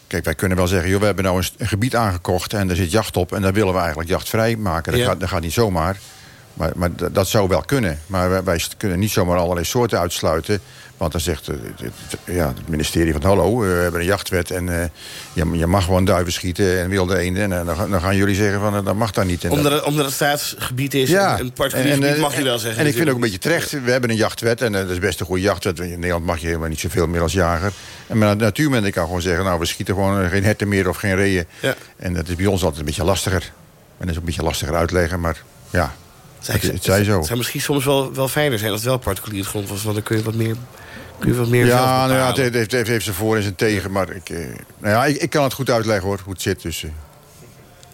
[SPEAKER 4] kijk, wij kunnen wel zeggen... Joh, we hebben nou een, een gebied aangekocht en er zit jacht op... en daar willen we eigenlijk jachtvrij maken. Dat,
[SPEAKER 3] Ja.
[SPEAKER 4] gaat, dat gaat niet zomaar. Maar, maar dat, dat zou wel kunnen. Maar wij, wij kunnen niet zomaar allerlei soorten uitsluiten. Want dan zegt eh, het, het- ja, het ministerie van... hallo, we hebben een jachtwet en eh, je, je mag gewoon duiven schieten... en wilde eenden. En eh, dan, gaan- dan gaan jullie zeggen van dat mag daar niet. En dat-
[SPEAKER 3] Omdat het, omdat het staatsgebied is,
[SPEAKER 4] ja,
[SPEAKER 3] een particulier
[SPEAKER 4] en- en,
[SPEAKER 3] gebied mag je wel zeggen.
[SPEAKER 4] En ik vind ook een beetje terecht. We hebben een jachtwet en dat is best een goede jachtwet. In Nederland mag je helemaal niet zoveel meer als jager. En maar natuurmensen kan gewoon zeggen... nou, we schieten gewoon geen herten meer of geen reeën.
[SPEAKER 3] Ja.
[SPEAKER 4] En dat is bij ons altijd een beetje lastiger. En dat is ook een beetje lastiger uitleggen, maar ja... Het, het zij zo.
[SPEAKER 3] Het zou misschien soms wel, wel fijner zijn als het wel particulier grond was. Want dan kun je wat meer, kun je wat meer
[SPEAKER 4] Ja, nou ja, het heeft, heeft, heeft, zijn voor en zijn tegen. Maar ik, eh, nou ja, ik, ik kan het goed uitleggen hoor, hoe het zit. Dus, eh,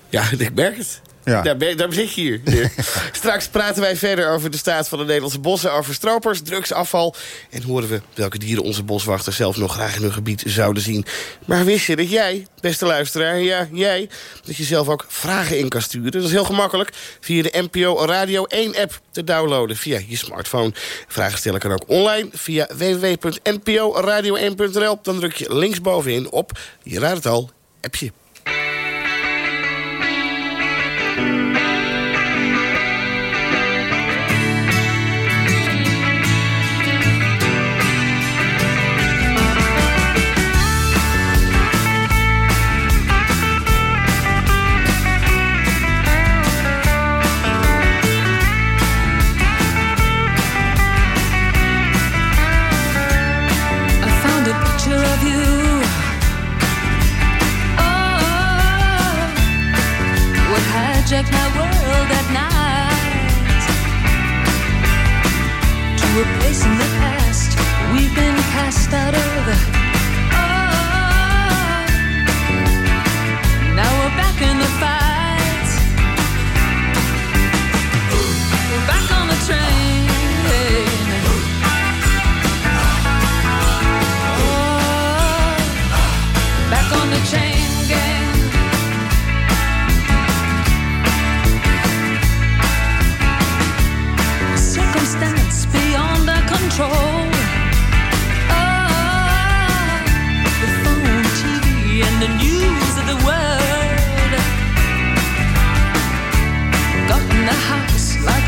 [SPEAKER 3] Ja, ik merk het.
[SPEAKER 4] Ja.
[SPEAKER 3] Daar, ben, daar zit je hier. Straks praten wij verder over de staat van de Nederlandse bossen... over stropers, drugsafval... en horen we welke dieren onze boswachters zelf nog graag in hun gebied zouden zien. Maar wist je dat jij, beste luisteraar, ja, jij... dat je zelf ook vragen in kan sturen? Dat is heel gemakkelijk via de NPO Radio 1-app te downloaden... via je smartphone. Vragen stellen kan ook online via www.nporadio1.nl. Dan druk je linksbovenin op, je raadt het al, appje.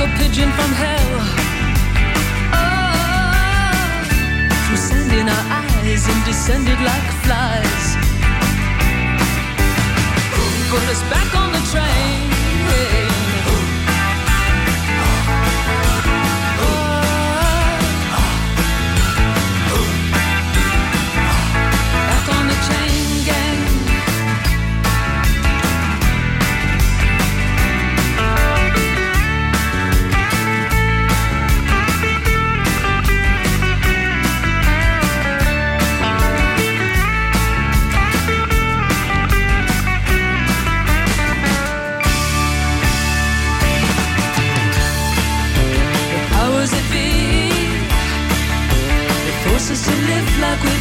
[SPEAKER 6] A pigeon from hell. Oh, through sand in our eyes and descended like flies. Put us back on the train. Back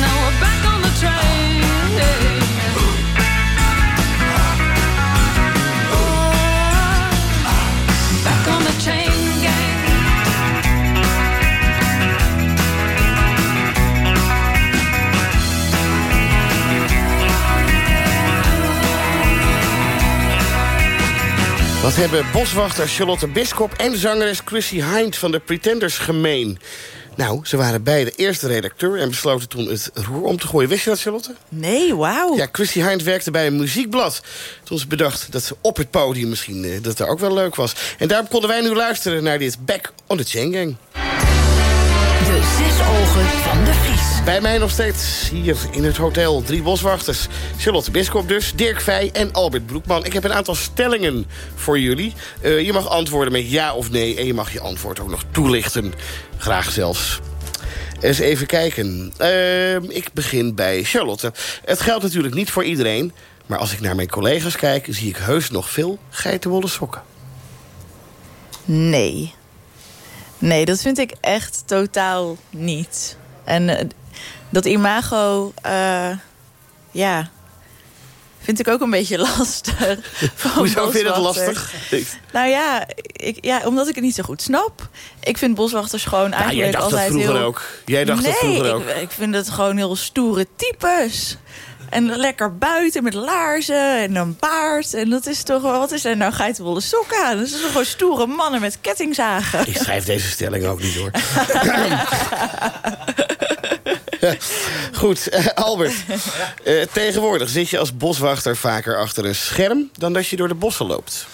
[SPEAKER 6] Now we're back on the train.
[SPEAKER 3] Wat Wat hebben boswachter Charlotte Biskop en zangeres Chrissy Hind van de Pretenders gemeen? Nou, ze waren beide eerste redacteur en besloten toen het roer om te gooien. Wist je dat, Charlotte?
[SPEAKER 5] Nee, wauw.
[SPEAKER 3] Ja, Chrissy Hind werkte bij een muziekblad. Toen ze bedacht dat ze op het podium misschien eh, dat er ook wel leuk was. En daarom konden wij nu luisteren naar dit Back on the Chain Gang.
[SPEAKER 7] De zes ogen van de.
[SPEAKER 3] Bij mij nog steeds hier in het hotel drie boswachters. Charlotte Biskop dus, Dirk Vij en Albert Broekman. Ik heb een aantal stellingen voor jullie. Eh, je mag antwoorden met ja of nee en je mag je antwoord ook nog toelichten. Graag zelfs. Eens even kijken. Eh, ik begin bij Charlotte. Het geldt natuurlijk niet voor iedereen... maar als ik naar mijn collega's kijk... zie ik heus nog veel geitenwolle sokken.
[SPEAKER 5] Nee. Nee, dat vind ik echt totaal niet. En eh, dat imago, eh, ja, vind ik ook een beetje lastig.
[SPEAKER 3] Hoezo vind je dat lastig?
[SPEAKER 5] Nou ja, ik, ja, omdat ik het niet zo goed snap. Ik vind boswachters gewoon
[SPEAKER 3] Nou,
[SPEAKER 5] eigenlijk
[SPEAKER 3] jij dacht dat
[SPEAKER 5] altijd
[SPEAKER 3] vroeger
[SPEAKER 5] heel...
[SPEAKER 3] ook. Jij dacht
[SPEAKER 5] nee,
[SPEAKER 3] dat vroeger ook.
[SPEAKER 5] Ik, ik vind het gewoon heel stoere types. En lekker buiten met laarzen en een baard. En dat is toch, wat is er nou geitenwolle sokken aan? Dat is toch gewoon stoere mannen met kettingzagen.
[SPEAKER 3] Ik schrijf deze stelling ook niet hoor. Goed, eh, Albert. Eh, tegenwoordig zit je als boswachter vaker achter een scherm... dan dat je door de bossen loopt.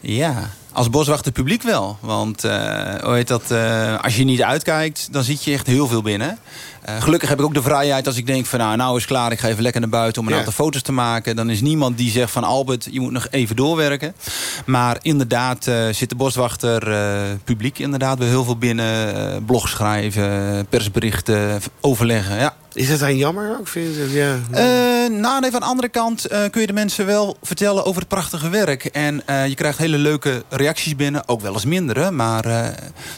[SPEAKER 2] Ja, als boswachter publiek wel. Want hoe heet dat, eh, als je niet uitkijkt, dan zit je echt heel veel binnen. Eh, gelukkig heb ik ook de vrijheid als ik denk van nou, nou is klaar, ik ga even lekker naar buiten om een
[SPEAKER 3] Ja.
[SPEAKER 2] aantal foto's te maken. Dan is niemand die zegt van Albert, je moet nog even doorwerken. Maar inderdaad zit de boswachter publiek inderdaad wel heel veel binnen. blog schrijven, persberichten, overleggen. Ja.
[SPEAKER 3] Is dat dan jammer ook? Vind je, dat- ja.
[SPEAKER 2] Nou, nee, van de andere kant kun je de mensen wel vertellen over het prachtige werk. En je krijgt hele leuke reacties binnen. Ook wel eens mindere. Maar, eh,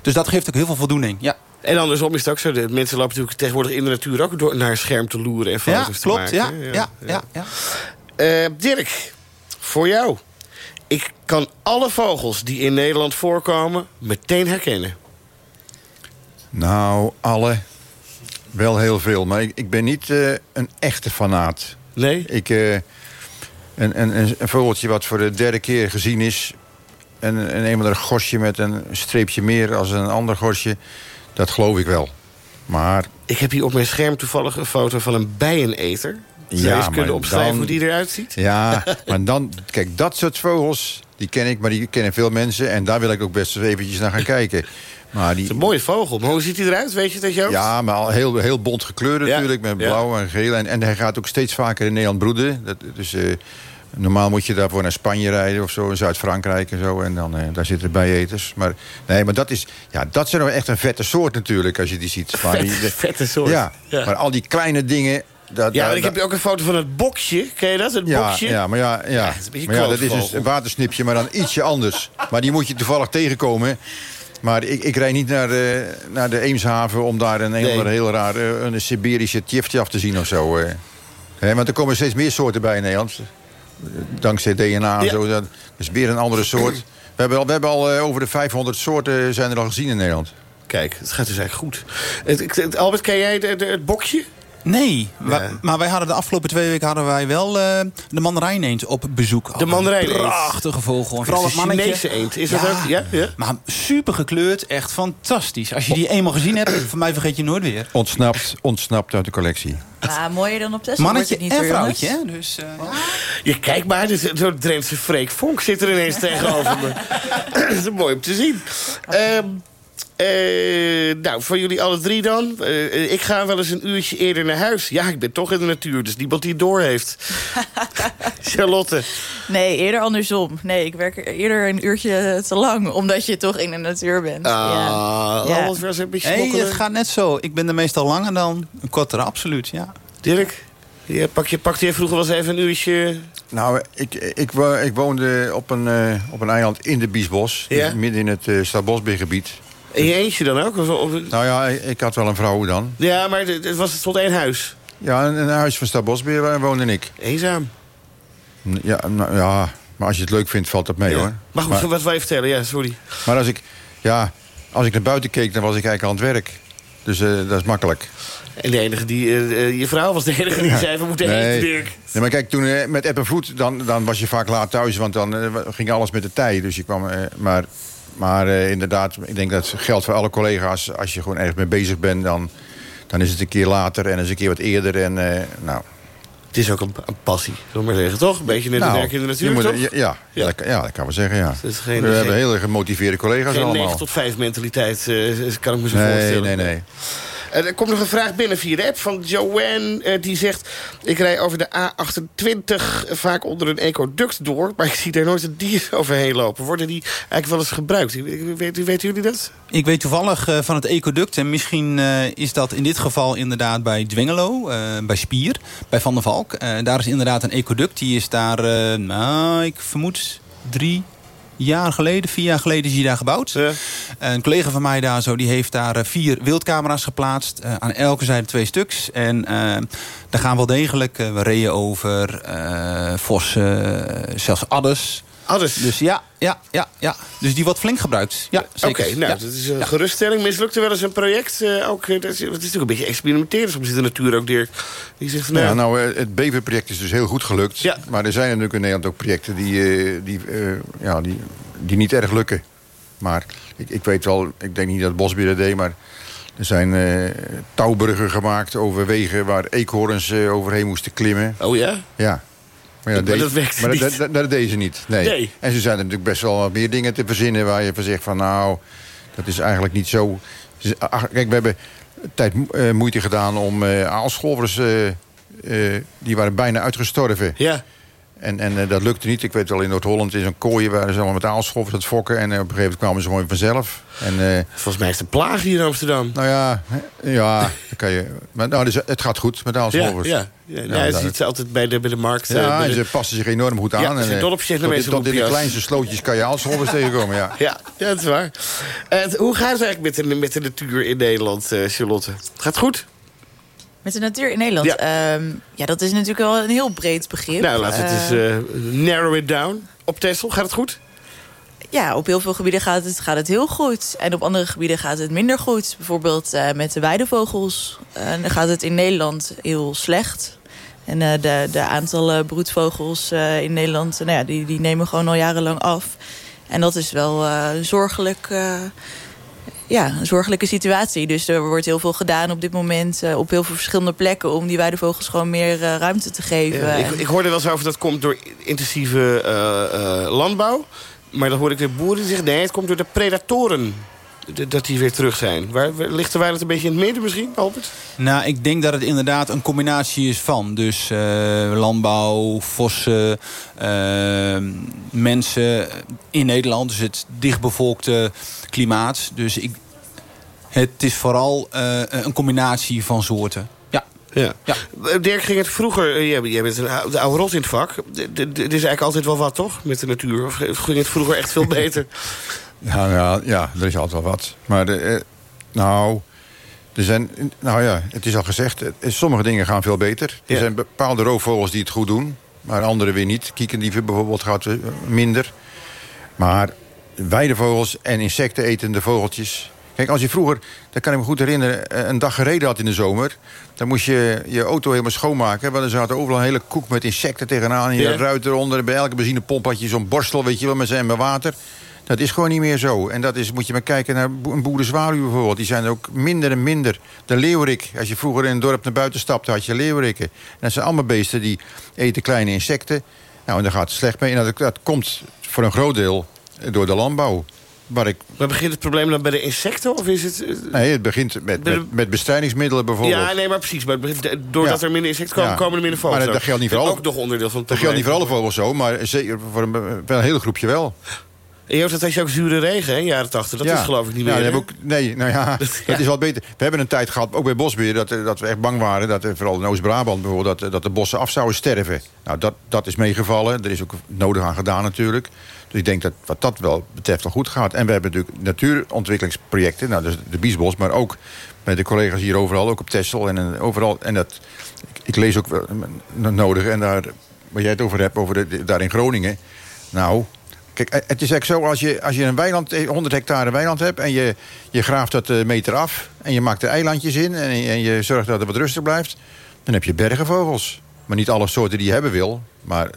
[SPEAKER 2] dus dat geeft ook heel veel voldoening. Ja,
[SPEAKER 3] En andersom is het ook zo. De mensen lopen natuurlijk tegenwoordig in de natuur ook door naar een scherm te loeren en foto's
[SPEAKER 2] ja
[SPEAKER 3] te
[SPEAKER 2] klopt.
[SPEAKER 3] maken.
[SPEAKER 2] Ja,
[SPEAKER 3] hè?
[SPEAKER 2] ja, ja, ja.
[SPEAKER 3] Eh, Dirk, voor jou. Ik kan alle vogels die in Nederland voorkomen meteen herkennen.
[SPEAKER 4] Nou, alle. Wel heel veel. Maar ik, ik ben niet eh, een echte fanaat.
[SPEAKER 3] Nee?
[SPEAKER 4] Ik, eh, een, een, een, een vogeltje wat voor de derde keer gezien is... en een, een of ander gosje met een streepje meer als een ander gosje... dat geloof ik wel. Maar
[SPEAKER 3] Ik heb hier op mijn scherm toevallig een foto van een bijeneter. Zou je
[SPEAKER 4] Ja,
[SPEAKER 3] eens kunnen opschrijven
[SPEAKER 4] dan-
[SPEAKER 3] hoe die eruit ziet?
[SPEAKER 4] ja, maar dan... Kijk, dat soort vogels, die ken ik, maar die kennen veel mensen... en daar wil ik ook best eens eventjes naar gaan kijken. Maar
[SPEAKER 3] Het
[SPEAKER 4] die,
[SPEAKER 3] is een mooie vogel. Maar hoe ziet hij eruit? Weet je dat, Joost?
[SPEAKER 4] Ja, maar al heel, heel bont gekleurd
[SPEAKER 3] Ja,
[SPEAKER 4] natuurlijk. Met
[SPEAKER 3] ja.
[SPEAKER 4] blauw en geel. En, en hij gaat ook steeds vaker in Nederland broeden. Dat, dus eh, normaal moet je daarvoor naar Spanje rijden of zo. In Zuid-Frankrijk en zo. En dan, eh, daar zitten bijeters. Maar, nee, maar dat, is, ja, dat zijn echt een vette soort natuurlijk. Als je die ziet. Maar die-
[SPEAKER 3] Vette, vette soort.
[SPEAKER 4] ja,
[SPEAKER 3] ja.
[SPEAKER 4] maar al die kleine dingen... Dat,
[SPEAKER 3] Ja,
[SPEAKER 4] dat-
[SPEAKER 3] maar ik heb ook een foto van het bokje. Ken je dat? Het
[SPEAKER 4] ja,
[SPEAKER 3] bokje?
[SPEAKER 4] ja, maar ja, ja.
[SPEAKER 3] het is een
[SPEAKER 4] maar ja, dat is een watersnipje, maar dan ietsje anders. Maar die moet je toevallig tegenkomen. Maar ik, ik rijd niet naar de, naar de Eemshaven om daar een,
[SPEAKER 3] Nee.
[SPEAKER 4] een ander heel raar eh, een Siberische tjiftjaf te zien of zo. eh. Hè, want er komen steeds meer soorten bij in Nederland. Dankzij DNA en
[SPEAKER 3] Ja.
[SPEAKER 4] zo. Dat is weer een andere soort. We hebben al, we hebben al eh, over de 500 soorten zijn er al gezien in Nederland.
[SPEAKER 3] Kijk, het gaat dus eigenlijk goed. Het, het- het- Albert, ken jij het bokje?
[SPEAKER 2] Nee,
[SPEAKER 3] Ja.
[SPEAKER 2] maar wij hadden de afgelopen twee weken hadden wij wel eh, de mandarijn eend op bezoek.
[SPEAKER 3] De mandarijn-eend.
[SPEAKER 2] Prachtige vogel. En vooral
[SPEAKER 3] Het
[SPEAKER 2] mannetje.
[SPEAKER 3] Chinese eend. Is dat ook? Ja, ja.
[SPEAKER 2] Maar super gekleurd, echt fantastisch. Als je die eenmaal gezien hebt, van mij vergeet je nooit weer.
[SPEAKER 4] Ontsnapt, ontsnapt uit de collectie.
[SPEAKER 5] Ah, mooier dan op Texel
[SPEAKER 2] Mannetje en
[SPEAKER 5] niet, hoor,
[SPEAKER 2] vrouwtje, hè? Dus, eh,
[SPEAKER 3] Je kijk maar, dus zo'n Drentse Freek Vonk zit er ineens tegenover me. dat is mooi om te zien. Ehm, eh, nou, voor jullie alle drie dan. Eh, ik ga wel eens een uurtje eerder naar huis. Ja, ik ben toch in de natuur, dus niemand die het door heeft. Charlotte.
[SPEAKER 5] Nee, eerder andersom. Nee, ik werk eerder een uurtje te lang, omdat je toch in de natuur bent.
[SPEAKER 3] Ah,
[SPEAKER 5] ja. Ja.
[SPEAKER 3] Albert was een beetje
[SPEAKER 2] hey, het gaat net zo. Ik ben er meestal langer dan een kortere, absoluut. Ja.
[SPEAKER 3] Dirk, je pak je, pakte je vroeger wel eens even een uurtje...
[SPEAKER 4] Nou, ik, ik, wo- ik woonde op een, eh, op een eiland in de Biesbos.
[SPEAKER 3] Ja?
[SPEAKER 4] Midden in het uh, Stadbosbeergebied.
[SPEAKER 3] In je eentje dan ook? Of, of-
[SPEAKER 4] Nou ja, ik ik had wel een vrouw dan.
[SPEAKER 3] ja, maar het, het was het tot één huis.
[SPEAKER 4] Ja, een, een huis van Stadbosbeer, waar woonde ik.
[SPEAKER 3] Eenzaam.
[SPEAKER 4] Ja, nou, ja, maar als je het leuk vindt, valt dat mee
[SPEAKER 3] Ja.
[SPEAKER 4] hoor.
[SPEAKER 3] Maar goed, wat wil je vertellen? Ja, sorry.
[SPEAKER 4] maar als ik, ja, als ik naar buiten keek, dan was ik eigenlijk aan het werk. Dus eh, dat is makkelijk.
[SPEAKER 3] En de enige die, eh, eh, je vrouw was de enige die zei, we moeten eten, Dirk.
[SPEAKER 4] Nee, maar kijk, toen met app en vloed, dan, dan was je vaak laat thuis. Want dan ging alles met de tij. Dus je kwam, maar maar eh, inderdaad, ik denk dat geldt voor alle collega's. Als je gewoon ergens mee bezig bent, dan, dan is het een keer later en eens een keer wat eerder. En, eh, nou,
[SPEAKER 3] Het is ook een, een passie, zullen we maar zeggen, toch? Een beetje net
[SPEAKER 4] nou,
[SPEAKER 3] werk in de natuur,
[SPEAKER 4] moet-
[SPEAKER 3] toch?
[SPEAKER 4] Ja, ja,
[SPEAKER 3] Ja.
[SPEAKER 4] Dat, kan- ja, dat kan wel zeggen, ja.
[SPEAKER 3] Is geen-
[SPEAKER 4] We
[SPEAKER 3] geen-
[SPEAKER 4] hebben hele gemotiveerde collega's
[SPEAKER 3] Geen
[SPEAKER 4] allemaal.
[SPEAKER 3] 9 tot 5 mentaliteit, eh, kan ik me zo
[SPEAKER 4] nee,
[SPEAKER 3] voorstellen.
[SPEAKER 4] nee, nee.
[SPEAKER 3] Eh, er komt nog een vraag binnen via de app van Joanne. eh, die zegt, ik rij over de A28 vaak onder een ecoduct door... maar ik zie daar nooit een dier overheen lopen. Worden die eigenlijk wel eens gebruikt? Weet, weten jullie dat?
[SPEAKER 2] Ik weet toevallig eh, van het ecoduct. En misschien eh, is dat in dit geval inderdaad bij Dwingelo, eh, bij Spier, bij Van der Valk. Eh, daar is inderdaad een ecoduct. Die is daar, eh, nou, ik vermoed drie jaar geleden, vier jaar geleden is die daar gebouwd.
[SPEAKER 3] Ja.
[SPEAKER 2] Een collega van mij daar zo, die heeft daar eh, vier wildcamera's geplaatst. eh, aan elke zijde twee stuks. En eh, daar gaan wel degelijk, we reden over vossen, zelfs adders.
[SPEAKER 3] Alles.
[SPEAKER 2] Dus ja, ja, ja, ja. Dus die wordt flink gebruikt. Ja,
[SPEAKER 3] Oké, nou,
[SPEAKER 2] Ja.
[SPEAKER 3] dat is een geruststelling. Mislukte wel eens een project. eh, ook, eh, dat is, het is natuurlijk een beetje experimenteren. Soms zit de natuur ook, Dirk. Die zegt van, nou,
[SPEAKER 4] Ja, nou, eh, het beverproject is dus heel goed gelukt.
[SPEAKER 3] Ja.
[SPEAKER 4] Maar er zijn natuurlijk in Nederland ook projecten die, eh, die, eh, ja, die, die niet erg lukken. Maar ik, ik weet wel, ik denk niet dat Bosbeer dat deed, maar er zijn eh touwbruggen gemaakt over wegen waar eekhoorns eh, overheen moesten klimmen.
[SPEAKER 3] oh ja?
[SPEAKER 4] Ja. Maar, ja,
[SPEAKER 3] Maar dat werkte
[SPEAKER 4] maar
[SPEAKER 3] niet.
[SPEAKER 4] Dat, dat, dat deed ze niet. Nee.
[SPEAKER 3] Nee.
[SPEAKER 4] En ze zijn natuurlijk best wel wat meer dingen te verzinnen... waar je van zegt van nou, dat is eigenlijk niet zo... Ze- ach, Kijk, we hebben tijd eh, moeite gedaan om eh aalscholvers... eh, die waren bijna uitgestorven.
[SPEAKER 3] Ja.
[SPEAKER 4] En, en eh, dat lukte niet. Ik weet wel, in Noord-Holland is een kooi... waar ze allemaal met aalscholvers aan het fokken. En eh, op een gegeven moment kwamen ze gewoon vanzelf. En eh,
[SPEAKER 3] Volgens mij is het een plaag hier in Amsterdam.
[SPEAKER 4] nou ja, ja, dan kan je... Maar nou, dus, het gaat goed met
[SPEAKER 3] Ja,
[SPEAKER 4] aalscholvers.
[SPEAKER 3] ja. ja, ja,
[SPEAKER 4] Ja,
[SPEAKER 3] je
[SPEAKER 4] dat-
[SPEAKER 3] ziet ze altijd bij de, bij de markt.
[SPEAKER 4] Ja,
[SPEAKER 3] bij
[SPEAKER 4] en
[SPEAKER 3] de-
[SPEAKER 4] ze passen zich enorm goed aan.
[SPEAKER 3] Ja, ze
[SPEAKER 4] en,
[SPEAKER 3] dol op Vietnamese
[SPEAKER 4] tot, tot in de kleinste slootjes kan je aalscholvers tegenkomen, ja.
[SPEAKER 3] ja, ja, dat is waar. Het- hoe gaat het eigenlijk met de, met de natuur in Nederland, Charlotte? Gaat goed?
[SPEAKER 5] Met de natuur in Nederland?
[SPEAKER 3] Ja.
[SPEAKER 5] Ja, ja dat is natuurlijk wel een heel breed begrip.
[SPEAKER 3] Nou, laten we het eens eh, narrow it down. Op Texel, gaat het goed?
[SPEAKER 5] Ja, op heel veel gebieden gaat het, gaat het heel goed. En op andere gebieden gaat het minder goed. Bijvoorbeeld eh, met de weidevogels eh, dan gaat het in Nederland heel slecht. En de, de aantallen broedvogels in Nederland... nou ja, die, die nemen gewoon al jarenlang af. En dat is wel zorgelijk... ja, een zorgelijke situatie. Dus er wordt heel veel gedaan op dit moment eh, op heel veel verschillende plekken... om die weidevogels gewoon meer eh, ruimte te geven.
[SPEAKER 3] Ik, ik hoorde wel eens over dat komt door intensieve eh, landbouw. Maar dan hoor ik weer boeren zeggen... nee, het komt door de predatoren. Dat die weer terug zijn. Waar, waar- ligt de weiland een beetje in het midden misschien, Albert?
[SPEAKER 2] Nou, ik denk dat het inderdaad een combinatie is van. Dus eh, landbouw, vossen, eh, mensen in Nederland. Dus het dichtbevolkte klimaat. Dus ik, het is vooral eh, een combinatie van soorten. Ja.
[SPEAKER 3] Ja.
[SPEAKER 2] Ja.
[SPEAKER 3] Dirk, ging het vroeger... Jij bent, een de oude rot in het vak. Het is eigenlijk altijd wel wat, toch? Met de natuur. Of ging het vroeger echt veel beter?
[SPEAKER 4] Ja, ja, ja, er is altijd wel wat. Maar de, eh, nou, er zijn, nou ja, het is al gezegd, eh, sommige dingen gaan veel beter.
[SPEAKER 3] Ja.
[SPEAKER 4] Er zijn bepaalde roofvogels die het goed doen, maar andere weer niet. Kiekendieven bijvoorbeeld gaat eh, minder. Maar weidevogels en insectenetende vogeltjes. Kijk, als je vroeger, dat kan ik me goed herinneren, een dag gereden had in de zomer. Dan moest je je auto helemaal schoonmaken. Want er zaten overal een hele koek met insecten tegenaan. En je
[SPEAKER 3] Ja.
[SPEAKER 4] ruit eronder. Bij elke benzinepomp had je zo'n borstel, weet je wel, met zijn met water. Dat is gewoon niet meer zo. En dat is, moet je maar kijken naar een boerenzwaluw bijvoorbeeld. Die zijn ook minder en minder. De leeuwerik. Als je vroeger in een dorp naar buiten stapte, had je leeuwerikken. En dat zijn allemaal beesten die eten kleine insecten. Nou, en daar gaat het slecht mee. En dat, dat komt voor een groot deel door de landbouw. Waar ik,
[SPEAKER 3] Maar begint het probleem dan bij de insecten? Of is het...
[SPEAKER 4] nee, het begint met, met, met bestrijdingsmiddelen bijvoorbeeld.
[SPEAKER 3] Ja, nee, maar precies. Maar doordat
[SPEAKER 4] Ja.
[SPEAKER 3] er minder insecten komen,
[SPEAKER 4] Ja.
[SPEAKER 3] komen er minder vogels.
[SPEAKER 4] Maar dat- geldt niet voor alle-
[SPEAKER 3] ook nog onderdeel van het
[SPEAKER 4] dat geldt niet voor alle vogels zo, maar zeker voor een, wel een hele groepje wel.
[SPEAKER 3] En Joost, dat had je ook zure regen, hè, jaren 80. Dat is geloof ik niet meer.
[SPEAKER 4] Ja, dat ook, nee, nou ja,
[SPEAKER 3] Dat-
[SPEAKER 4] dat
[SPEAKER 3] ja.
[SPEAKER 4] is wat beter. We hebben een tijd gehad, ook bij bosbeheer, dat, eh, dat we echt bang waren... dat er vooral in Oost-Brabant bijvoorbeeld, dat, dat de bossen af zouden sterven. Nou, dat, dat is meegevallen. Er is ook nodig aan gedaan natuurlijk. Dus ik denk dat wat dat wel betreft wel goed gaat. En we hebben natuurlijk natuurontwikkelingsprojecten, nou, dus de Biesbos... maar ook met de collega's hier overal, ook op Texel en eh, overal. En dat, ik, ik lees ook wel eh, nodig, en daar, waar jij het over hebt, over de- daar in Groningen... Nou, Kijk, eh, het is eigenlijk zo, als je, als je een weiland, eh, 100 hectare weiland hebt... en je, je graaft dat eh, meter af en je maakt er eilandjes in... En, en je zorgt dat het wat rustig blijft... dan heb je bergenvogels. Maar niet alle soorten die je hebben wil, maar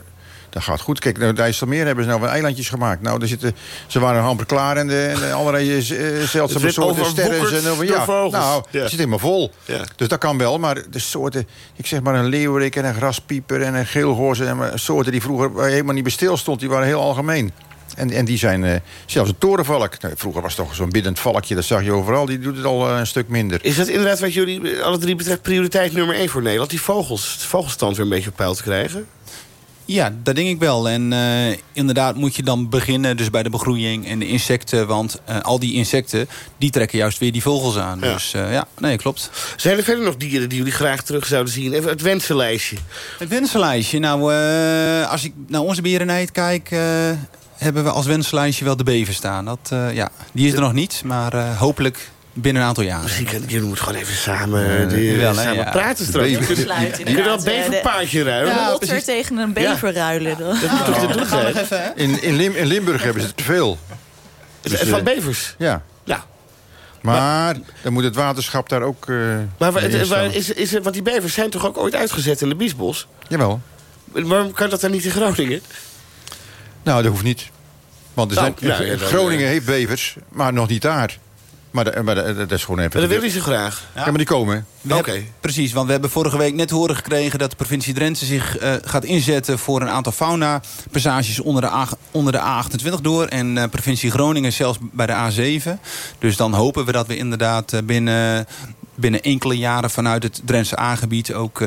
[SPEAKER 4] dat gaat goed. Kijk, nou, het IJsselmeer hebben ze nou wat eilandjes gemaakt. Nou, er zitten, ze waren amper klaar en, de, en de allerlei zeldzame soorten sterren. En, over- ja,
[SPEAKER 3] vogels.
[SPEAKER 4] nou,
[SPEAKER 3] Ja.
[SPEAKER 4] het zit helemaal vol.
[SPEAKER 3] Ja.
[SPEAKER 4] Dus dat kan wel, maar de soorten... Ik zeg maar een leeuwerik en een graspieper en een geelhoorn... en soorten die vroeger helemaal niet bij stil stond... die waren heel algemeen. En, en die zijn, eh, zelfs een torenvalk. Nou, vroeger was het toch zo'n biddend valkje, dat zag je overal. Die doet het al eh, een stuk minder.
[SPEAKER 3] Is dat inderdaad wat jullie eh, alle drie betreft prioriteit nummer één voor Nederland? Die vogels, de vogelstand weer een beetje op peil te krijgen?
[SPEAKER 2] Ja, dat denk ik wel. En eh, inderdaad moet je dan beginnen dus bij de begroeiing en de insecten. Want eh, al die insecten, die trekken juist weer die vogels aan.
[SPEAKER 3] Ja.
[SPEAKER 2] Dus eh, ja, nee, klopt.
[SPEAKER 3] Zijn er verder nog dieren die jullie graag terug zouden zien? Even het wensenlijstje.
[SPEAKER 2] Het wensenlijstje. Nou, als ik naar onze berenheid kijk... hebben we als wensenlijstje wel de bever staan. Dat, ja, die is er nog niet, maar hopelijk binnen een aantal.
[SPEAKER 3] Misschien kunnen jullie moeten gewoon even samen, die,
[SPEAKER 2] wel, hè,
[SPEAKER 3] samen
[SPEAKER 2] ja.
[SPEAKER 3] praten straks.
[SPEAKER 4] Bever.
[SPEAKER 3] Kunnen
[SPEAKER 5] Sluiten,
[SPEAKER 3] kunnen we dat
[SPEAKER 5] inderdaad. Eh,
[SPEAKER 3] beverpaardje ruilen?
[SPEAKER 2] Ja,
[SPEAKER 5] otter
[SPEAKER 2] precies.
[SPEAKER 5] tegen een bever ruilen. dan.
[SPEAKER 3] Dat moet toch te doen zijn?
[SPEAKER 2] even, hè?
[SPEAKER 4] In, in, Lim, in Limburg hebben ze te veel. Dus,
[SPEAKER 3] Van
[SPEAKER 4] eh,
[SPEAKER 3] bevers?
[SPEAKER 4] Ja.
[SPEAKER 3] Ja.
[SPEAKER 4] Maar dan moet het waterschap daar ook... eh,
[SPEAKER 3] Maar het- waar is, is, het- want die bevers zijn toch ook ooit uitgezet in de Biesbos?
[SPEAKER 4] Jawel.
[SPEAKER 3] Waarom kan dat dan niet in Groningen?
[SPEAKER 4] Nou, dat hoeft niet. Want er
[SPEAKER 3] Nou,
[SPEAKER 4] zijn,
[SPEAKER 3] nou ja,
[SPEAKER 4] Groningen
[SPEAKER 3] eh,
[SPEAKER 4] heeft bevers, maar nog niet daar. Maar, da- dat is gewoon even...
[SPEAKER 3] Dat wil hij zo graag.
[SPEAKER 4] Ja, maar die komen.
[SPEAKER 3] Oké.
[SPEAKER 2] precies, want we hebben vorige week net horen gekregen... dat de provincie Drenthe zich eh, gaat inzetten voor een aantal fauna-passages onder de, A, onder de A28 door. En eh, provincie Groningen zelfs bij de A7. Dus dan hopen we dat we inderdaad eh, binnen, binnen enkele jaren... vanuit het Drentse aangebied ook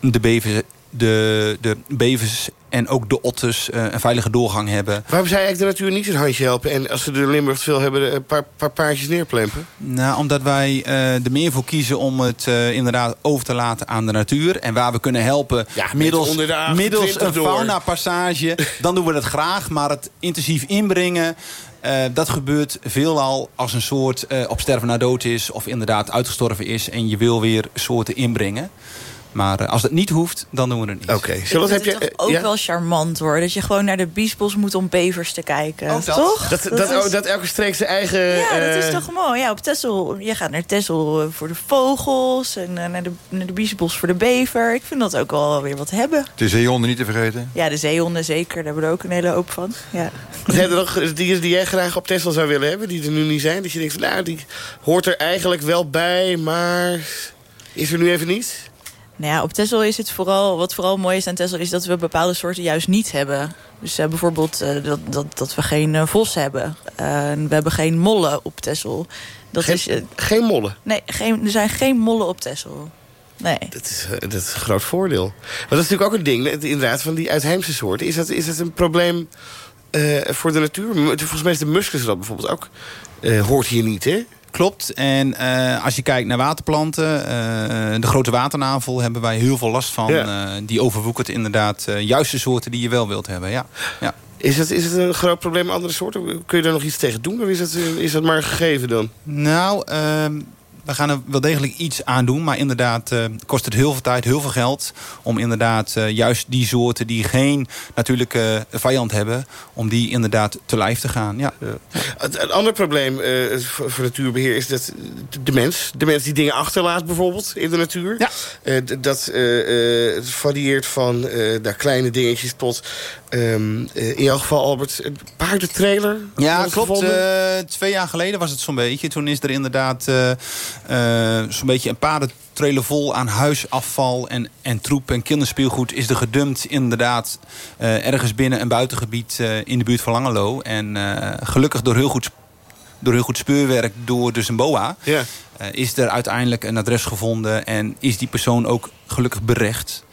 [SPEAKER 2] de, bevers, de, de bevers en ook de otters eh, een veilige doorgang hebben.
[SPEAKER 3] Waarom zou je eigenlijk de natuur niet een handje helpen... en als ze de Limburg veel hebben, een paar, paar paardjes neerplempen?
[SPEAKER 2] Nou, omdat wij eh, er meer voor kiezen om het eh, inderdaad over te laten aan de natuur. En waar we kunnen helpen
[SPEAKER 3] Ja,
[SPEAKER 2] middels,
[SPEAKER 3] onder de A28
[SPEAKER 2] middels een fauna-passage... dan doen we dat graag. Maar het intensief inbrengen... dat gebeurt veelal als een soort op sterven na dood is... of inderdaad uitgestorven is en je wil weer soorten inbrengen. Maar eh, als dat niet hoeft, dan doen we het niet.
[SPEAKER 3] Oké.
[SPEAKER 5] Ik
[SPEAKER 3] Charlotte, heb
[SPEAKER 5] vind
[SPEAKER 3] je...
[SPEAKER 5] het toch ook
[SPEAKER 3] ja?
[SPEAKER 5] wel charmant hoor. Dat je gewoon naar de biesbos moet om bevers te kijken.
[SPEAKER 2] Ook dat.
[SPEAKER 5] Toch?
[SPEAKER 3] Dat, dat,
[SPEAKER 5] is-
[SPEAKER 3] oh, dat elke streek zijn eigen...
[SPEAKER 5] ja, dat is
[SPEAKER 3] eh,
[SPEAKER 5] toch mooi. Ja, op Texel, je gaat naar Texel eh, voor de vogels en naar, de, naar de biesbos voor de bever. Ik vind dat ook wel weer wat hebben.
[SPEAKER 4] De zeehonden niet te vergeten.
[SPEAKER 5] Ja, de zeehonden zeker. Daar hebben we er ook een hele hoop van. Ja.
[SPEAKER 3] Zijn er nog dieren die jij graag op Tesla zou willen hebben... die er nu niet zijn? Dat je denkt, van, nou, die hoort er eigenlijk wel bij... maar is er nu even niet?
[SPEAKER 5] Nou ja, op Texel is het vooral, wat vooral mooi is aan Texel, is dat we bepaalde soorten juist niet hebben. Dus eh, bijvoorbeeld eh, dat, dat, dat we geen eh, vos hebben. We hebben geen mollen op Texel. Dat
[SPEAKER 3] Geen,
[SPEAKER 5] is,
[SPEAKER 3] geen mollen.
[SPEAKER 5] nee, geen, er zijn geen mollen op Texel. Nee.
[SPEAKER 3] Dat is, dat is een groot voordeel. Maar dat is natuurlijk ook een ding, inderdaad, van die uitheemse soorten. Is dat, is dat een probleem voor de natuur? Volgens mij is de muskusrat bijvoorbeeld ook... hoort hier niet, hè?
[SPEAKER 2] Klopt. En eh, als je kijkt naar waterplanten, eh, de grote waternavel hebben wij heel veel last van.
[SPEAKER 3] Ja.
[SPEAKER 2] Eh, die overwoekert inderdaad juist de soorten die je wel wilt hebben. Ja. Ja.
[SPEAKER 3] Is het, is het een groot probleem andere soorten? Kun je daar nog iets tegen doen? Of is dat, eh, is dat maar een gegeven dan?
[SPEAKER 2] Nou, ehm, we gaan er wel degelijk iets aan doen. Maar inderdaad eh, kost het heel veel tijd, heel veel geld... om inderdaad eh, juist die soorten die geen natuurlijke vijand hebben... om die inderdaad te lijf te gaan. Ja.
[SPEAKER 3] Het, een ander probleem eh, voor, natuurbeheer is dat de mens... de mens die dingen achterlaat bijvoorbeeld in de natuur...
[SPEAKER 2] Ja.
[SPEAKER 3] dat varieert van daar kleine dingetjes tot... ehm, eh, in jouw geval, Albert, een paardentrailer.
[SPEAKER 2] Ja, klopt. Eh, twee jaar geleden was het zo'n beetje. Toen is er inderdaad eh, eh, zo'n beetje een paardentrailer vol aan huisafval en, en troep en kinderspeelgoed is er gedumpt inderdaad eh, ergens binnen een buitengebied eh, in de buurt van Langelo. En eh, gelukkig door heel goed door heel goed speurwerk door dus een boa...
[SPEAKER 3] Ja.
[SPEAKER 2] eh, is er uiteindelijk een adres gevonden... en is die persoon ook gelukkig berecht.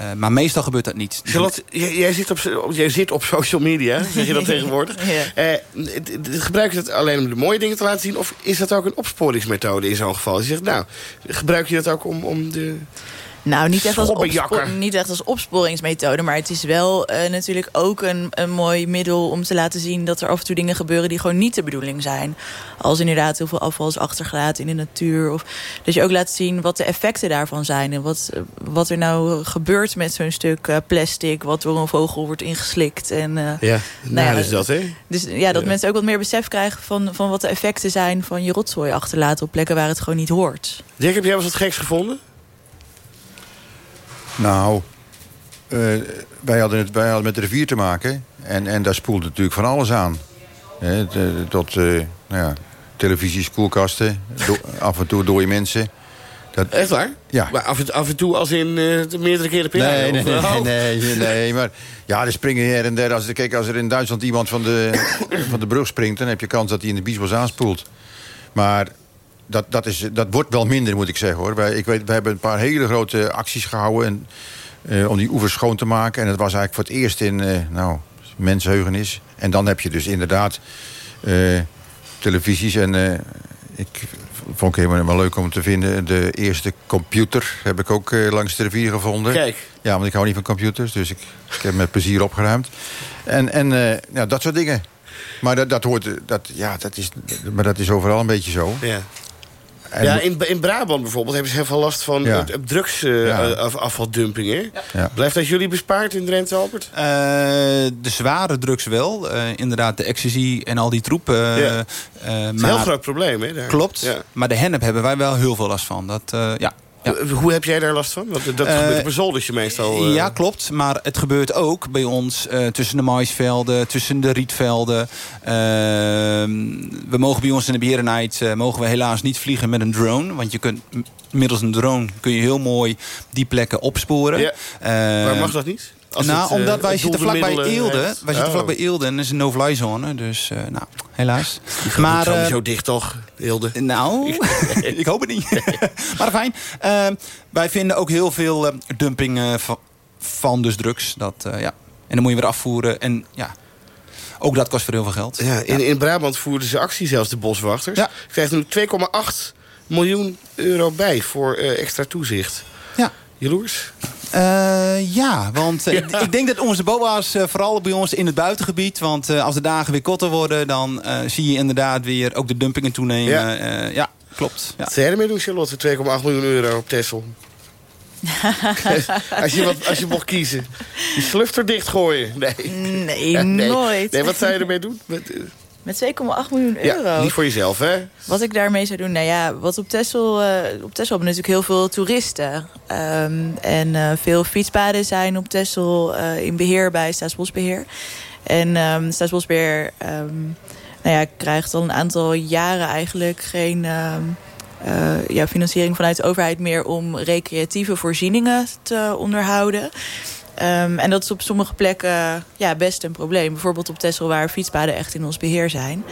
[SPEAKER 2] Eh, maar meestal gebeurt dat niet.
[SPEAKER 3] Charlotte, jij, jij zit op, jij zit op social media, zeg je dat tegenwoordig.
[SPEAKER 5] Ja.
[SPEAKER 3] Eh, d- d- gebruik je dat alleen om de mooie dingen te laten zien... of is dat ook een opsporingsmethode in zo'n geval? Je zegt, nou, gebruik je dat ook om, om de...
[SPEAKER 5] Nou, niet echt, als niet echt als opsporingsmethode. Maar het is wel eh, natuurlijk ook een, een mooi middel om te laten zien... dat er af en toe dingen gebeuren die gewoon niet de bedoeling zijn. Als inderdaad heel veel afval is achtergelaten in de natuur. Of dat je ook laat zien wat de effecten daarvan zijn. En wat, wat er nou gebeurt met zo'n stuk eh, plastic... wat door een vogel wordt ingeslikt. En, eh,
[SPEAKER 3] Ja,
[SPEAKER 5] Nou ja,
[SPEAKER 3] nou is dat, hè?
[SPEAKER 5] dus ja, dat mensen ook wat meer besef krijgen... Van, van wat de effecten zijn van je rotzooi achterlaten... op plekken waar het gewoon niet hoort.
[SPEAKER 3] Dirk, heb jij wel eens wat geks gevonden?
[SPEAKER 4] Nou, eh, wij, hadden het, wij hadden met de rivier te maken. En, en daar spoelt natuurlijk van alles aan. Eh, tot eh, nou ja, televisies, koelkasten. do- af en toe dode mensen. Dat,
[SPEAKER 3] Echt waar?
[SPEAKER 4] Ja.
[SPEAKER 3] Maar af en, af en toe als in meerdere keren per jaar?
[SPEAKER 4] Nee, nee, nee, nee, nee, nee, maar ja, er springen her en der. Als, er- kijk, als er in Duitsland iemand van de, van de brug springt... dan heb je kans dat hij in de biesbos aanspoelt. Maar dat, dat, is, dat wordt wel minder, moet ik zeggen. hoor. Wij, ik weet, we hebben een paar hele grote acties gehouden... En, eh, om die oevers schoon te maken. En dat was eigenlijk voor het eerst in eh nou, mensheugenis. En dan heb je dus inderdaad eh, televisies. En ik vond het helemaal leuk om te vinden. De eerste computer heb ik ook langs de rivier gevonden.
[SPEAKER 3] Kijk.
[SPEAKER 4] Ja, want ik hou niet van computers, dus ik, ik heb met plezier opgeruimd. En, en dat soort dingen. Maar dat, dat hoort, dat, ja, dat is, maar dat is overal een beetje zo.
[SPEAKER 3] Ja.
[SPEAKER 4] En-
[SPEAKER 3] ja, in, in Brabant bijvoorbeeld hebben ze heel veel last van
[SPEAKER 4] Ja.
[SPEAKER 3] ja. drugsafvaldumping.
[SPEAKER 4] Ja.
[SPEAKER 3] af, afvaldumpingen.
[SPEAKER 4] Ja.
[SPEAKER 3] Blijft dat jullie bespaard in Drenthe, Albert?
[SPEAKER 2] Eh, de zware drugs wel. Eh, inderdaad, de ecstasy en al die troep. eh,
[SPEAKER 3] Ja.
[SPEAKER 2] eh,
[SPEAKER 3] Dat is een
[SPEAKER 2] maar-
[SPEAKER 3] heel groot probleem, hè? Daar.
[SPEAKER 2] Klopt.
[SPEAKER 3] Ja.
[SPEAKER 2] Maar de hennep hebben wij wel heel veel last van. Dat, eh, ja. Ja.
[SPEAKER 3] Hoe- heb jij daar last van? Want dat
[SPEAKER 2] Eh,
[SPEAKER 3] gebeurt op een zoldertje meestal. eh.
[SPEAKER 2] Ja, klopt. Maar het gebeurt ook bij ons eh, tussen de maisvelden, tussen de rietvelden. Ehm, we mogen bij ons in de beherenheid eh, mogen we helaas niet vliegen met een drone. Want je kunt middels een drone kun je heel mooi die plekken opsporen.
[SPEAKER 3] Ja.
[SPEAKER 2] Eh,
[SPEAKER 3] Waar mag dat niet? Als
[SPEAKER 2] nou,
[SPEAKER 3] het, eh,
[SPEAKER 2] omdat wij zitten vlakbij Eelde. Wij zitten
[SPEAKER 3] Oh.
[SPEAKER 2] vlakbij Eelde en dat is een no-fly zone. Dus, eh, nou, helaas.
[SPEAKER 3] Maar
[SPEAKER 2] Maar, eh,
[SPEAKER 3] sowieso dicht toch, Hilde?
[SPEAKER 2] nou, ik hoop het niet. maar fijn. Eh, wij vinden ook heel veel eh, dumping eh, van, van dus drugs. Dat, eh, ja. En dan moet je weer afvoeren. En ja, ook dat kost voor heel veel geld.
[SPEAKER 3] Ja, in, in Brabant voerden ze actie zelfs, de boswachters.
[SPEAKER 2] Ja.
[SPEAKER 3] Krijgt nu 2,8 miljoen euro bij voor eh, extra toezicht.
[SPEAKER 2] Ja.
[SPEAKER 3] Jaloers?
[SPEAKER 2] Eh, ja, want eh, ik- ik denk dat onze boa's eh, vooral bij ons in het buitengebied... want eh, als de dagen weer korter worden... dan eh, zie je inderdaad weer ook de dumpingen toenemen.
[SPEAKER 3] Ja.
[SPEAKER 2] Ja, ja klopt. Ja.
[SPEAKER 3] Wat zou jij ermee doen, Charlotte? 2,8 miljoen euro op Texel. als, je wat, als je mocht kiezen. Die slufter dichtgooien. Nee.
[SPEAKER 5] Nee,
[SPEAKER 3] nee.
[SPEAKER 5] nooit.
[SPEAKER 3] Nee, wat zou je ermee doen? Met,
[SPEAKER 5] Met 2,8 miljoen euro.
[SPEAKER 3] ja, niet voor jezelf, hè?
[SPEAKER 5] Wat ik daarmee zou doen, nou ja, wat op Texel, eh, op Texel hebben natuurlijk heel veel toeristen. Ehm, en eh, veel fietspaden zijn op Texel eh, in beheer bij Staatsbosbeheer. En ehm Staatsbosbeheer ehm, nou ja, krijgt al een aantal jaren eigenlijk geen ja, financiering vanuit de overheid meer om recreatieve voorzieningen te onderhouden. Ehm, en dat is op sommige plekken ja, best een probleem. Bijvoorbeeld op Texel waar fietspaden echt in ons beheer zijn.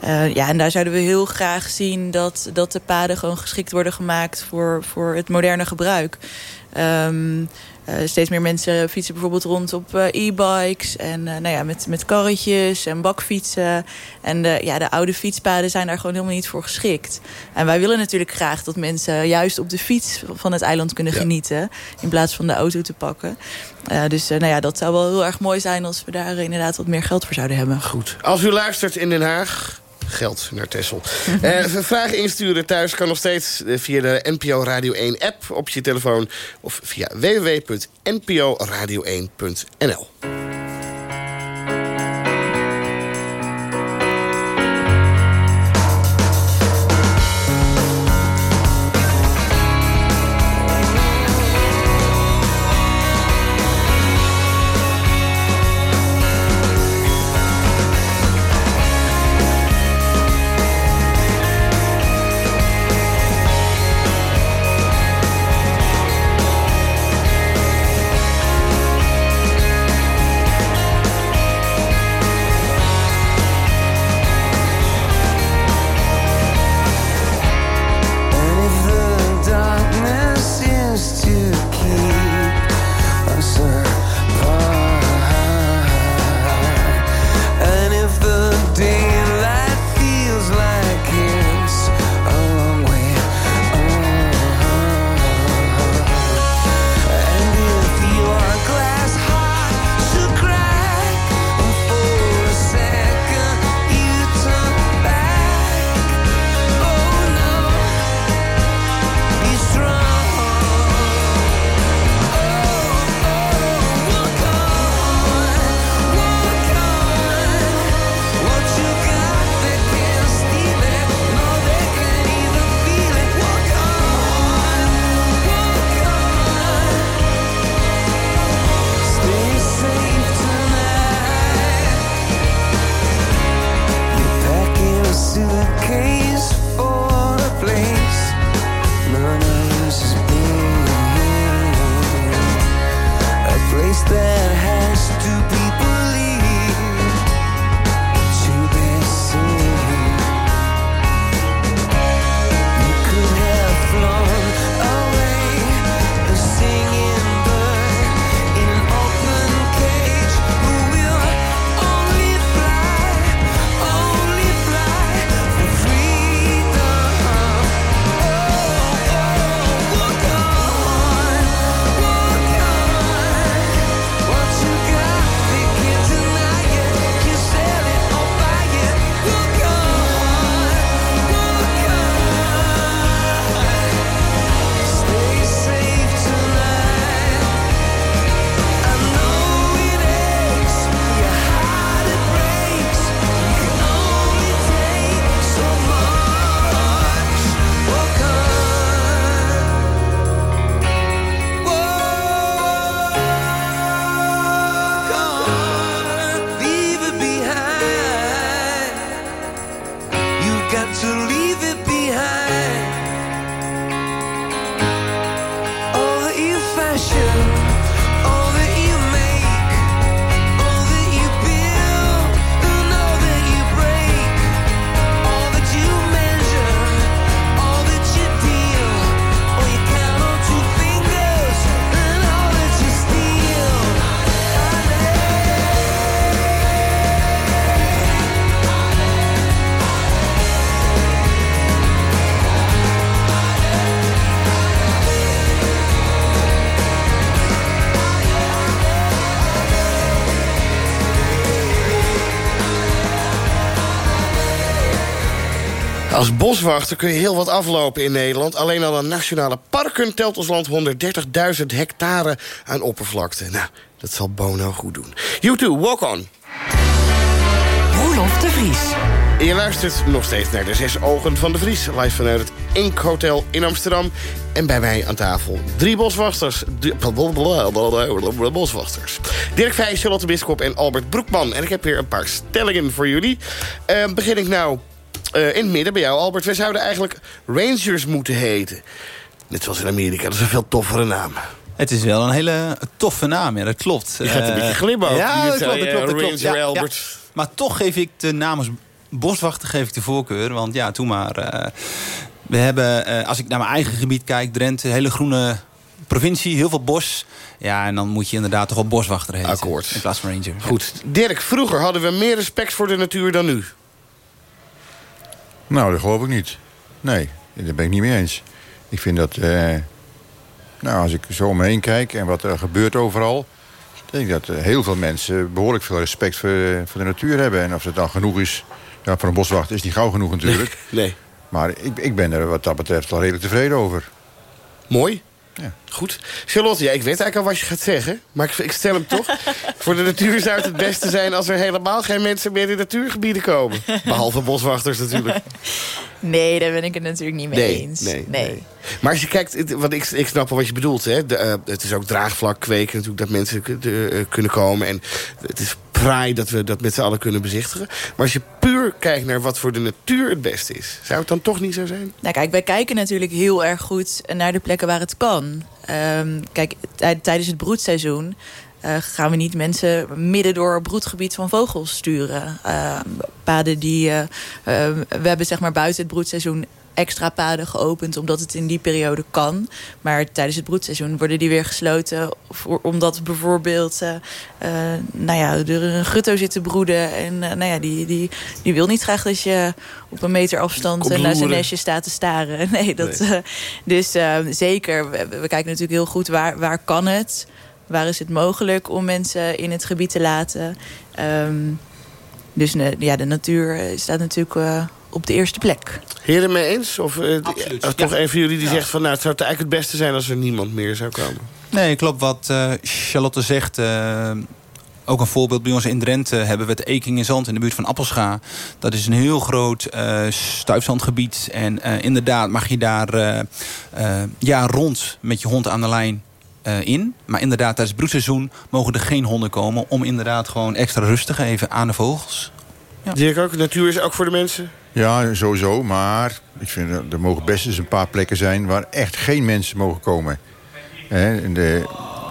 [SPEAKER 5] Eh, ja, en daar zouden we heel graag zien dat, dat de paden gewoon geschikt worden gemaakt voor, voor het moderne gebruik. Eh, steeds meer mensen fietsen bijvoorbeeld rond op eh, e-bikes en eh, nou ja, met, met karretjes en bakfietsen. En de, ja, de oude fietspaden zijn daar gewoon helemaal niet voor geschikt. En wij willen natuurlijk graag dat mensen juist op de fiets van het eiland kunnen
[SPEAKER 3] Ja.
[SPEAKER 5] genieten. In plaats van de auto te pakken. Eh, dus eh, nou ja, dat zou wel heel erg mooi zijn als we daar eh, inderdaad wat meer geld voor zouden hebben.
[SPEAKER 3] Goed. Als u luistert in Den Haag... Geld naar Texel. Eh, vragen insturen thuis kan nog steeds eh, via de NPO Radio 1 app op je telefoon... of via www.nporadio1.nl. Als boswachter kun je heel wat aflopen in Nederland. Alleen al aan nationale parken telt ons land 130.000 hectare aan oppervlakte. Nou, dat zal Bono goed doen. You too, walk on.
[SPEAKER 7] Roelof de Vries.
[SPEAKER 3] Je luistert nog steeds naar de Zes Ogen van de Vries. Live vanuit het Ink Hotel in Amsterdam. En bij mij aan tafel drie boswachters. Drie- boswachters. Dirk Vijs, Charlotte Bisschop en Albert Broekman. En ik heb weer een paar stellingen voor jullie. Eh, begin ik nou eh, in het midden bij jou, Albert. Wij zouden eigenlijk Rangers moeten heten. Net zoals in Amerika, dat is een veel toffere naam.
[SPEAKER 2] Het is wel een hele toffe naam, ja, dat klopt.
[SPEAKER 3] Je gaat een
[SPEAKER 2] Eh,
[SPEAKER 3] beetje glimmen ook.
[SPEAKER 2] Ja, dat klopt, dat
[SPEAKER 3] eh,
[SPEAKER 2] klopt, dat klopt.
[SPEAKER 3] Ranger
[SPEAKER 2] Ja, ja.
[SPEAKER 3] Albert.
[SPEAKER 2] Maar toch geef ik de namens boswachter geef ik de voorkeur. Want ja, toen maar. eh, we hebben, eh, als ik naar mijn eigen gebied kijk, Drenthe, hele groene provincie, heel veel bos. Ja, en dan moet je inderdaad toch wel boswachter heten.
[SPEAKER 3] Akkoord.
[SPEAKER 2] In plaats van ranger.
[SPEAKER 3] Goed. Dirk, vroeger hadden we meer respect voor de natuur dan nu.
[SPEAKER 4] Nou, dat geloof ik niet. Nee, daar ben ik niet mee eens. Ik vind dat... eh, nou, als ik zo om me heen kijk en wat er gebeurt overal... denk ik dat eh, heel veel mensen behoorlijk veel respect voor, eh, voor de natuur hebben. En of het dan genoeg is... Ja, voor een boswachter is niet gauw genoeg natuurlijk.
[SPEAKER 3] Nee.
[SPEAKER 4] Maar ik, ik ben er wat dat betreft wel redelijk tevreden over.
[SPEAKER 3] Mooi.
[SPEAKER 4] Ja.
[SPEAKER 3] Goed. Charlotte, ja, ik weet eigenlijk al wat je gaat zeggen. Maar ik, ik stel hem toch. Voor de natuur zou het het beste zijn... als er helemaal geen mensen meer in natuurgebieden komen. Behalve boswachters natuurlijk.
[SPEAKER 5] Nee, daar ben ik het natuurlijk niet mee eens.
[SPEAKER 3] Nee, nee. Maar als je kijkt, want ik, ik snap wel wat je bedoelt. Hè? De, eh, het is ook draagvlak kweken natuurlijk dat mensen de, eh, kunnen komen. En het is fraai dat we dat met z'n allen kunnen bezichtigen. Maar als je puur kijkt naar wat voor de natuur het beste is... zou het dan toch niet zo zijn?
[SPEAKER 5] Nou kijk, wij kijken natuurlijk heel erg goed naar de plekken waar het kan. Ehm, kijk, tij- tijdens het broedseizoen eh, gaan we niet mensen midden door het broedgebied van vogels sturen. Ehm, paden die... eh, eh, we hebben zeg maar buiten het broedseizoen extra paden geopend omdat het in die periode kan. Maar tijdens het broedseizoen worden die weer gesloten. Voor, omdat bijvoorbeeld eh, nou ja, er een gutto zit te broeden. En eh, nou ja, die, die, die wil niet graag dat je op een meter afstand naar zijn nestje staat te staren. Nee, dat, dus zeker. We, we kijken natuurlijk heel goed waar, waar kan het. Waar is het mogelijk om mensen in het gebied te laten. Ehm, dus ja, de natuur staat natuurlijk op de eerste plek.
[SPEAKER 3] Heren mee eens? Of eh,
[SPEAKER 2] Absoluut,
[SPEAKER 3] toch
[SPEAKER 2] ja.
[SPEAKER 3] een van jullie die
[SPEAKER 2] Ja.
[SPEAKER 3] zegt van... nou, het zou eigenlijk het beste zijn als er niemand meer zou komen?
[SPEAKER 2] Nee, klopt wat eh, Charlotte zegt. eh, ook een voorbeeld bij ons in Drenthe hebben we het Eking in Zand in de buurt van Appelscha. Dat is een heel groot eh stuifzandgebied. En eh, inderdaad mag je daar jaar rond met je hond aan de lijn eh, in. Maar inderdaad, tijdens het broedseizoen mogen er geen honden komen... om inderdaad gewoon extra rust te geven aan de vogels. Ja.
[SPEAKER 3] Dirk ook, natuur is ook voor de mensen?
[SPEAKER 4] Ja, sowieso. Maar ik vind er mogen best eens een paar plekken zijn... waar echt geen mensen mogen komen. Hè, in de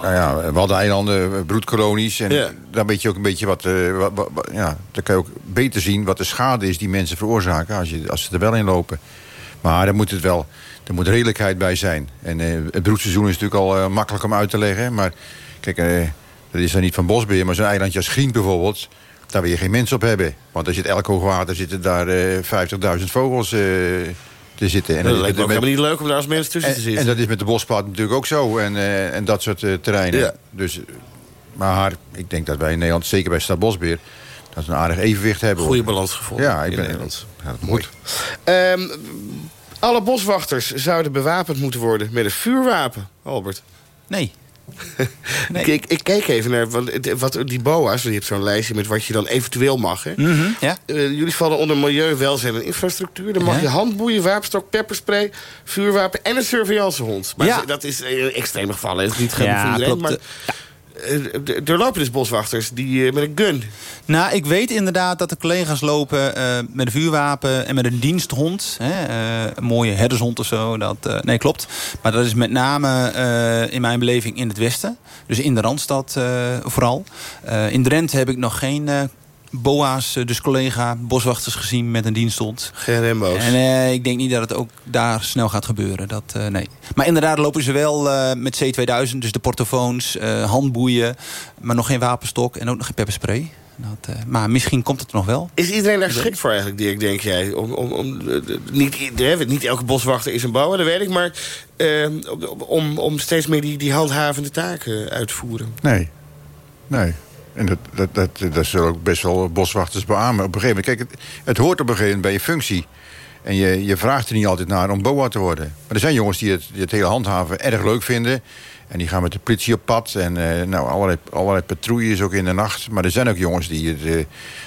[SPEAKER 4] nou ja, Waddeneilanden, broedkolonies. En
[SPEAKER 3] Ja.
[SPEAKER 4] daar weet je ook een beetje wat, eh, wat, wat- wat- Ja, dan kan je ook beter zien wat de schade is die mensen veroorzaken... als, je, als ze er wel in lopen. Maar daar moet het wel... Er moet redelijkheid bij zijn. En eh, het broedseizoen is natuurlijk al eh, makkelijk om uit te leggen. Maar kijk, eh, dat is dan niet van bosbeheer. Maar zo'n eilandje als Grien bijvoorbeeld... daar wil je geen mensen op hebben. Want er zit elk hoogwater zitten daar eh 50.000 vogels eh, te zitten. En
[SPEAKER 3] dat
[SPEAKER 4] dat-
[SPEAKER 3] lijkt me ook
[SPEAKER 4] met-
[SPEAKER 3] helemaal niet leuk om daar als mensen tussen te
[SPEAKER 4] en,
[SPEAKER 3] zitten.
[SPEAKER 4] en dat is met de bospad natuurlijk ook zo. En, eh, en dat soort eh, terreinen.
[SPEAKER 3] Ja.
[SPEAKER 4] Dus, eh, maar ik denk dat wij in Nederland, zeker bij Stadbosbeheer... dat we een aardig evenwicht hebben.
[SPEAKER 3] Goede balans gevonden
[SPEAKER 4] Ja, ik
[SPEAKER 3] in
[SPEAKER 4] ben,
[SPEAKER 3] Nederland.
[SPEAKER 4] Ja, dat moet.
[SPEAKER 3] Ehm, alle boswachters zouden bewapend moeten worden met een vuurwapen, Albert.
[SPEAKER 2] Nee. Nee.
[SPEAKER 3] Ik, ik, keek even naar want wat, die BOA's, je hebt zo'n lijstje met wat je dan eventueel mag. Hè?
[SPEAKER 2] Mhm, ja?
[SPEAKER 3] Eh, jullie vallen onder milieu, welzijn en infrastructuur. Dan mag
[SPEAKER 2] Ja.
[SPEAKER 3] je handboeien, wapenstok, pepperspray, vuurwapen en een surveillancehond. Maar
[SPEAKER 2] Ja.
[SPEAKER 3] dat is eh, extreme gevallen. Het is niet geen
[SPEAKER 2] Ja,
[SPEAKER 3] voor iedereen.
[SPEAKER 2] klopt.
[SPEAKER 3] Maar er lopen dus boswachters die, eh, met een gun.
[SPEAKER 2] Nou, ik weet inderdaad dat de collega's lopen eh, met een vuurwapen en met een diensthond. Hè, eh, een mooie herdershond of zo. Dat, eh, nee, klopt. Maar dat is met name eh, in mijn beleving in het westen. Dus in de Randstad eh, vooral. Eh, in Drenthe heb ik nog geen eh, boa's, eh, dus collega boswachters gezien met een diensthond.
[SPEAKER 3] Geen rembo's.
[SPEAKER 2] En eh, ik denk niet dat het ook daar snel gaat gebeuren. Dat, eh, nee. Maar inderdaad lopen ze wel eh, met C2000, dus de portofoons, eh, handboeien... maar nog geen wapenstok en ook nog geen pepperspray. Dat, eh, maar misschien komt het nog wel.
[SPEAKER 3] Is iedereen daar geschikt voor eigenlijk, Dirk, denk jij? Om, om, om, de- niet, niet elke boswachter is een bouwer, dat weet ik. Maar om- om, om steeds meer die, die handhavende taken uit te voeren.
[SPEAKER 4] Nee. Nee. En dat, dat, dat, dat zullen ook best wel boswachters beamen. Op een gegeven moment, kijk, het, hoort op een gegeven moment bij je functie. En je, je vraagt er niet altijd naar om boa te worden. Maar er zijn jongens die het, die het hele handhaven erg leuk vinden. En die gaan met de politie op pad. En eh, nou, allerlei, allerlei patrouilles ook in de nacht. Maar er zijn ook jongens die het, eh,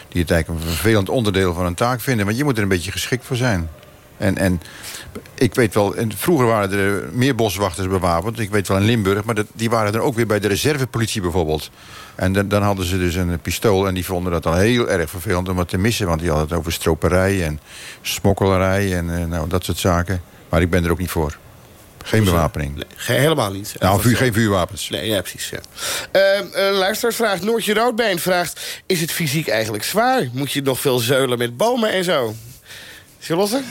[SPEAKER 4] die het eigenlijk een vervelend onderdeel van hun taak vinden. Want je moet er een beetje geschikt voor zijn. En, en ik weet wel, vroeger waren er meer boswachters bewapend. Ik weet wel in Limburg, maar dat, die waren er ook weer bij de reservepolitie bijvoorbeeld. En dan, dan hadden ze dus een pistool en die vonden dat dan heel erg vervelend om het te missen. Want die hadden het over stroperij en smokkelarij en eh, nou, dat soort zaken. Maar ik ben er ook niet voor. Geen bewapening.
[SPEAKER 3] Nee, helemaal niet.
[SPEAKER 4] Nou, vuur, geen vuurwapens.
[SPEAKER 3] Nee, ja, precies. Ja. Ehm, luisteraar vraagt, Noortje Roodbeen vraagt... is het fysiek eigenlijk zwaar? Moet je nog veel zeulen met bomen en zo? Charlotte?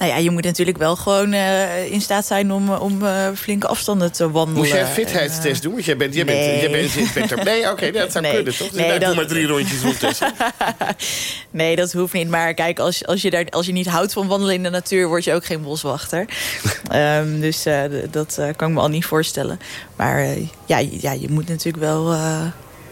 [SPEAKER 5] Nou ja, je moet natuurlijk wel gewoon eh, in staat zijn om, om eh, flinke afstanden te wandelen.
[SPEAKER 3] Moest jij een
[SPEAKER 5] En,
[SPEAKER 3] fitheidstest
[SPEAKER 5] eh,
[SPEAKER 3] doen? Want jij bent, jij
[SPEAKER 5] nee.
[SPEAKER 3] bent, jij bent, er. Nee, oké, dat zou
[SPEAKER 5] Nee.
[SPEAKER 3] kunnen, toch? Dus
[SPEAKER 5] Nee,
[SPEAKER 3] nee, doe
[SPEAKER 5] dat-
[SPEAKER 3] maar drie rondjes ondertussen.
[SPEAKER 5] Nee, dat hoeft niet. Maar kijk, als, als, je daar, als je niet houdt van wandelen in de natuur... word je ook geen boswachter. Ehm, dus eh, dat eh, kan ik me al niet voorstellen. Maar eh, ja, je- ja, je moet natuurlijk wel eh,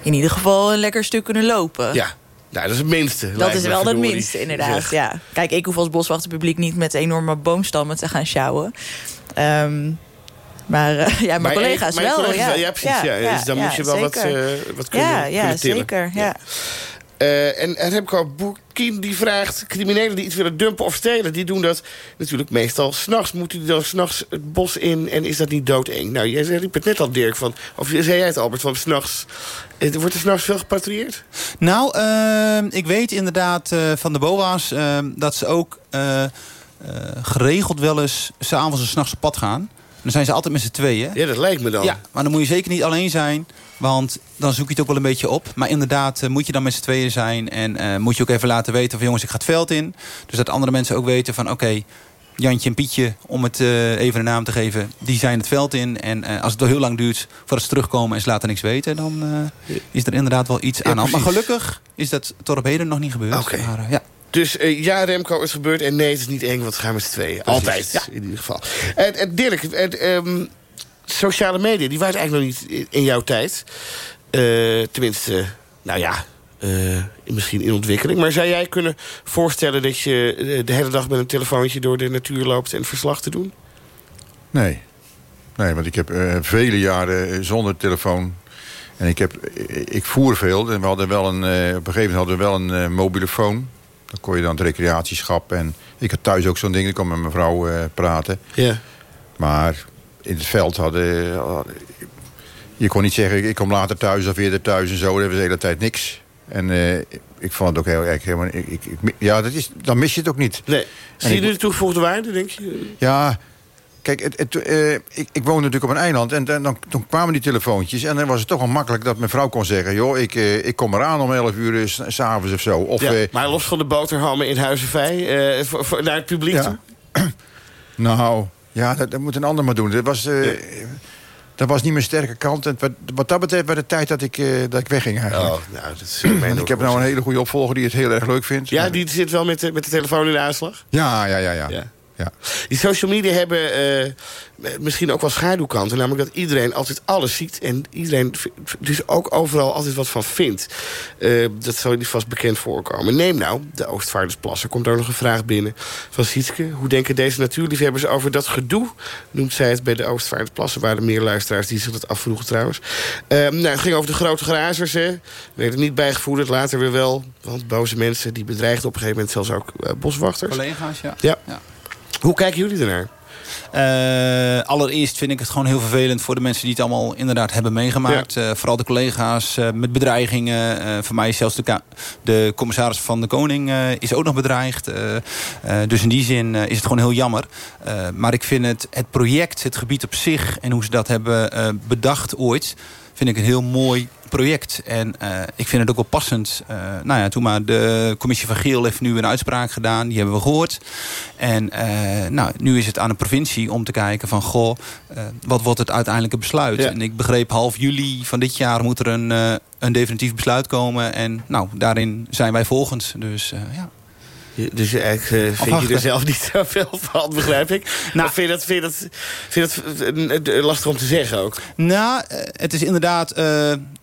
[SPEAKER 5] in ieder geval een lekker stuk kunnen lopen.
[SPEAKER 3] Ja, nou, dat is het minste.
[SPEAKER 5] Dat is wel het minste, inderdaad.
[SPEAKER 3] Zeg.
[SPEAKER 5] Ja. Kijk, ik hoef als boswachterpubliek niet met enorme boomstammen te gaan sjouwen. Ehm, maar eh, ja, mijn
[SPEAKER 3] Maar
[SPEAKER 5] collega's wel.
[SPEAKER 3] collega's
[SPEAKER 5] ja.
[SPEAKER 3] ja, precies. Ja, dus dan
[SPEAKER 5] ja,
[SPEAKER 3] moet je wel wat, eh, wat kunnen,
[SPEAKER 5] Ja, ja
[SPEAKER 3] kunnen
[SPEAKER 5] zeker. Ja.
[SPEAKER 3] Eh, en, en Remco Boerkien die vraagt... criminelen die iets willen dumpen of stelen... die doen dat natuurlijk meestal s'nachts. Moeten die dan s'nachts het bos in en is dat niet doodeng? Nou, jij riep het net al, Dirk. Van, of zei jij het, Albert, van s'nachts... eh, Wordt er s'nachts veel gepatrouilleerd?
[SPEAKER 2] Nou, ehm, ik weet inderdaad eh, van de BOA's ehm, dat ze ook geregeld wel eens s'avonds en s'nachts op pad gaan. Dan zijn ze altijd met z'n tweeën.
[SPEAKER 3] Ja, dat lijkt me dan.
[SPEAKER 2] Ja, maar dan moet je zeker niet alleen zijn. Want dan zoek je het ook wel een beetje op. Maar inderdaad eh, moet je dan met z'n tweeën zijn. En eh, moet je ook even laten weten van jongens, ik ga het veld in. Dus dat andere mensen ook weten van oké, Jantje en Pietje, om het eh, even een naam te geven, die zijn het veld in. En als het wel heel lang duurt voordat ze terugkomen en ze laten niks weten, dan is er inderdaad wel iets
[SPEAKER 3] Ja,
[SPEAKER 2] aan de hand. Maar gelukkig is dat tot op heden nog niet gebeurd. Maar, ja.
[SPEAKER 3] Dus eh, ja, Remco, het is gebeurd. En nee, het is niet eng, want we gaan met z'n tweeën. Altijd,
[SPEAKER 2] Ja.
[SPEAKER 3] in ieder geval. En, en Dirk, en, ehm, sociale media, die waren eigenlijk nog niet in- jouw tijd. Eh, tenminste, nou ja, eh, misschien in ontwikkeling. Maar zou jij kunnen voorstellen dat je de hele dag met een telefoontje door de natuur loopt en verslag te doen?
[SPEAKER 4] Nee. Nee, want ik heb eh, vele jaren zonder telefoon. En ik, heb, ik voer veel. En we hadden wel een, op een gegeven moment hadden we wel een mobiele phone. Dan kon je dan het recreatieschap. En ik had thuis ook zo'n ding. Ik kon met mijn vrouw eh, praten.
[SPEAKER 3] Ja.
[SPEAKER 4] Maar in het veld hadden... hadden- je kon niet zeggen, ik kom later thuis of eerder thuis en zo. Dat was de hele tijd niks. En eh, ik vond het ook heel erg helemaal... Ik, ik, ik- ja, dat is, dan mis je het ook niet.
[SPEAKER 3] Nee. Zie je de toegevoegde waarde, denk je?
[SPEAKER 4] Ja, kijk, het, het, eh, ik, ik woonde natuurlijk op een eiland en dan, dan, dan kwamen die telefoontjes... en dan was het toch wel makkelijk dat mijn vrouw kon zeggen... joh, ik, eh, ik kom eraan om 11 uur eh, s- s'avonds of zo. Of,
[SPEAKER 3] Ja, maar los van de boterhammen in Huizenvij, voor, voor- naar het publiek toe?
[SPEAKER 4] nou, ja, dat, dat moet een ander maar doen. Dat was, dat was niet mijn sterke kant. En wat, wat dat betreft was het tijd dat ik, dat ik wegging eigenlijk.
[SPEAKER 3] Oh, nou, dat is mijn
[SPEAKER 4] ik heb nou een hele goede opvolger die het heel erg leuk vindt.
[SPEAKER 3] Ja, die zit wel met de, met de telefoon in de aanslag?
[SPEAKER 4] Ja, ja, ja, ja.
[SPEAKER 3] Ja.
[SPEAKER 4] Ja.
[SPEAKER 3] Die social media hebben eh, misschien ook wel schaduwkanten. Namelijk dat iedereen altijd alles ziet. En iedereen dus ook overal altijd wat van vindt. Eh, dat zal je niet vast bekend voorkomen. Neem nou de Oostvaardersplassen. Komt daar nog een vraag binnen van Sietske. Hoe denken deze natuurliefhebbers over dat gedoe? Noemt zij het bij de Oostvaardersplassen. Er waren meer luisteraars die zich dat afvroegen trouwens. Eh, nou, het ging over de grote grazers. Hè. Werd er niet bijgevoerd, later weer wel. Want boze mensen die bedreigden op een gegeven moment zelfs ook eh, boswachters.
[SPEAKER 2] Collega's, ja.
[SPEAKER 3] Ja.
[SPEAKER 2] Ja.
[SPEAKER 3] Hoe kijken jullie ernaar?
[SPEAKER 2] Eh, allereerst vind ik het gewoon heel vervelend voor de mensen die het allemaal inderdaad hebben meegemaakt. Eh, vooral de collega's eh, met bedreigingen. Voor mij is zelfs de, de commissaris van de Koning is ook nog bedreigd. Dus in die zin is het gewoon heel jammer. Maar ik vind het, het project, het gebied op zich en hoe ze dat hebben bedacht ooit... vind ik een heel mooi project. En eh, ik vind het ook wel passend. Eh, nou ja, toen maar de commissie van Geel heeft nu een uitspraak gedaan. Die hebben we gehoord. En eh, nou, nu is het aan de provincie om te kijken van... goh, wat wordt het uiteindelijke besluit?
[SPEAKER 3] Ja.
[SPEAKER 2] En ik begreep half juli van dit jaar moet er een, een definitief besluit komen. En nou, daarin zijn wij volgens. Dus ja.
[SPEAKER 3] Dus je eigenlijk eh, vind je er zelf niet zoveel van, begrijp ik. Nou, vind je dat, vind je dat, vind je dat eh, lastig om te zeggen ook?
[SPEAKER 2] Nou, eh, het is inderdaad...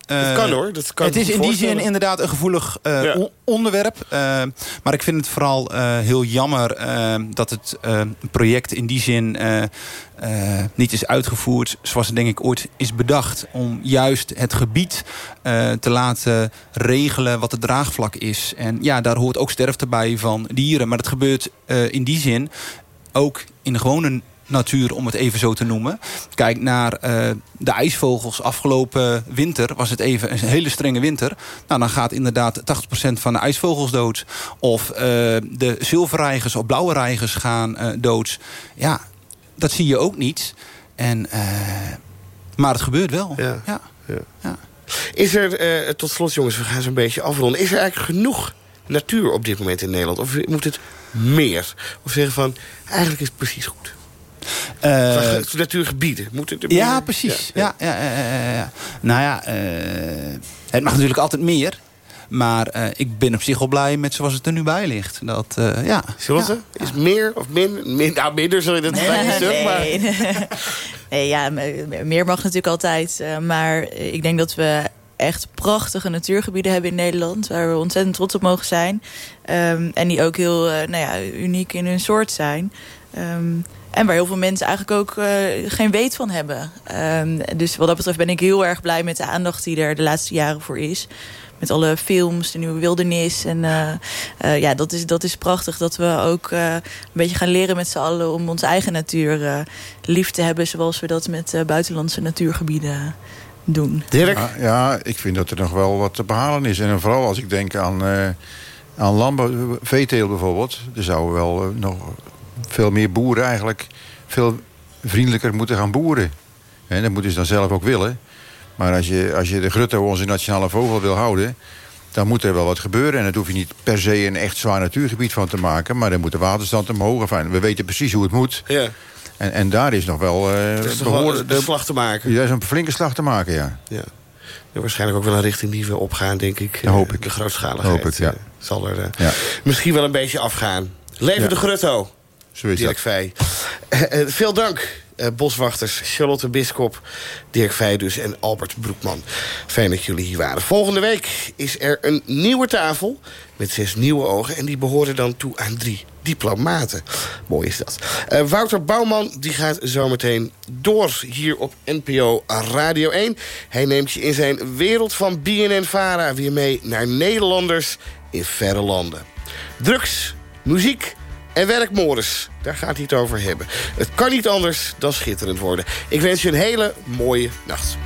[SPEAKER 3] Dat kan, hoor. Dat kan
[SPEAKER 2] het is in die zin inderdaad een gevoelig eh,
[SPEAKER 3] Ja.
[SPEAKER 2] onderwerp. Eh, maar ik vind het vooral eh, heel jammer eh, dat het eh, project in die zin eh, eh, niet is uitgevoerd zoals het denk ik ooit is bedacht. Om juist het gebied eh, te laten regelen wat het draagvlak is. En ja, daar hoort ook sterfte bij van dieren. Maar dat gebeurt eh, in die zin ook in de gewone natuur, om het even zo te noemen. Kijk naar eh, de ijsvogels. Afgelopen winter was het even een hele strenge winter. Nou, dan gaat inderdaad 80% van de ijsvogels dood. Of eh, de zilverreigers of blauwe reigers gaan eh, dood. Ja, dat zie je ook niet. En, maar het gebeurt wel.
[SPEAKER 3] Ja.
[SPEAKER 2] Ja.
[SPEAKER 3] Ja. Is er, tot slot jongens, we gaan zo'n beetje afronden. Is er eigenlijk genoeg natuur op dit moment in Nederland? Of moet het meer? Of zeggen van, eigenlijk is het precies goed.
[SPEAKER 2] Eh,
[SPEAKER 3] natuurgebieden. Moet het er
[SPEAKER 2] Ja,
[SPEAKER 3] meer?
[SPEAKER 2] precies. Ja. Ja, ja, ja, ja, ja. Nou ja, eh, het mag natuurlijk altijd meer. Maar eh, ik ben op zich wel blij met zoals het er nu bij ligt. Dat, eh, ja.
[SPEAKER 3] Charlotte, is meer of min? min nou, minder zul je dat nee, niet zeggen, maar...
[SPEAKER 5] nee. nee, ja, me- meer mag natuurlijk altijd. eh, maar ik denk dat we echt prachtige natuurgebieden hebben in Nederland... waar we ontzettend trots op mogen zijn. Ehm, en die ook heel eh, nou ja, uniek in hun soort zijn. Ehm, en waar heel veel mensen eigenlijk ook eh, geen weet van hebben. Ehm, dus wat dat betreft ben ik heel erg blij met de aandacht die er de laatste jaren voor is. Met alle films, de nieuwe wildernis. En eh, eh, ja, dat is, dat is prachtig dat we ook eh, een beetje gaan leren met z'n allen... om onze eigen natuur eh, lief te hebben... zoals we dat met eh, buitenlandse natuurgebieden doen.
[SPEAKER 3] Dirk?
[SPEAKER 4] Ja, ja, ik vind dat er nog wel wat te behalen is. En vooral als ik denk aan, eh aan landbouw, veeteelt bijvoorbeeld. Er zouden wel nog veel meer boeren eigenlijk veel vriendelijker moeten gaan boeren. En dat moeten ze dan zelf ook willen. Maar als je, als je de grutto onze nationale vogel wil houden... dan moet er wel wat gebeuren. En dat hoef je niet per se een echt zwaar natuurgebied van te maken. Maar dan moet de waterstand omhoog. Enfin, we weten precies hoe het moet.
[SPEAKER 3] Ja,
[SPEAKER 4] En, en daar is nog wel... eh
[SPEAKER 3] is wel
[SPEAKER 4] behoorlijk-
[SPEAKER 3] een slag te maken.
[SPEAKER 4] Ja, is een flinke slag te maken, ja.
[SPEAKER 3] Ja. Ja, waarschijnlijk ook wel een richting die we opgaan, denk ik.
[SPEAKER 4] Dat hoop
[SPEAKER 3] Eh,
[SPEAKER 4] ik.
[SPEAKER 3] De grootschaligheid
[SPEAKER 4] Hoop ik, ja.
[SPEAKER 3] eh, zal er eh,
[SPEAKER 4] Ja.
[SPEAKER 3] misschien wel een beetje afgaan. Leven de grutto,
[SPEAKER 4] Zo is
[SPEAKER 3] Dirk. Vij. Eh, eh, veel dank, eh, boswachters Charlotte Biskop, Dirk Vij dus en Albert Broekman. Fijn dat jullie hier waren. Volgende week is er een nieuwe tafel met zes nieuwe ogen... en die behoren dan toe aan drie diplomaten. Mooi is dat. Wouter Bouwman die gaat zometeen door hier op NPO Radio 1. Hij neemt je in zijn wereld van BNN-Vara weer mee naar Nederlanders in verre landen. Drugs, muziek en werkmores. Daar gaat hij het over hebben. Het kan niet anders dan schitterend worden. Ik wens je een hele mooie nacht.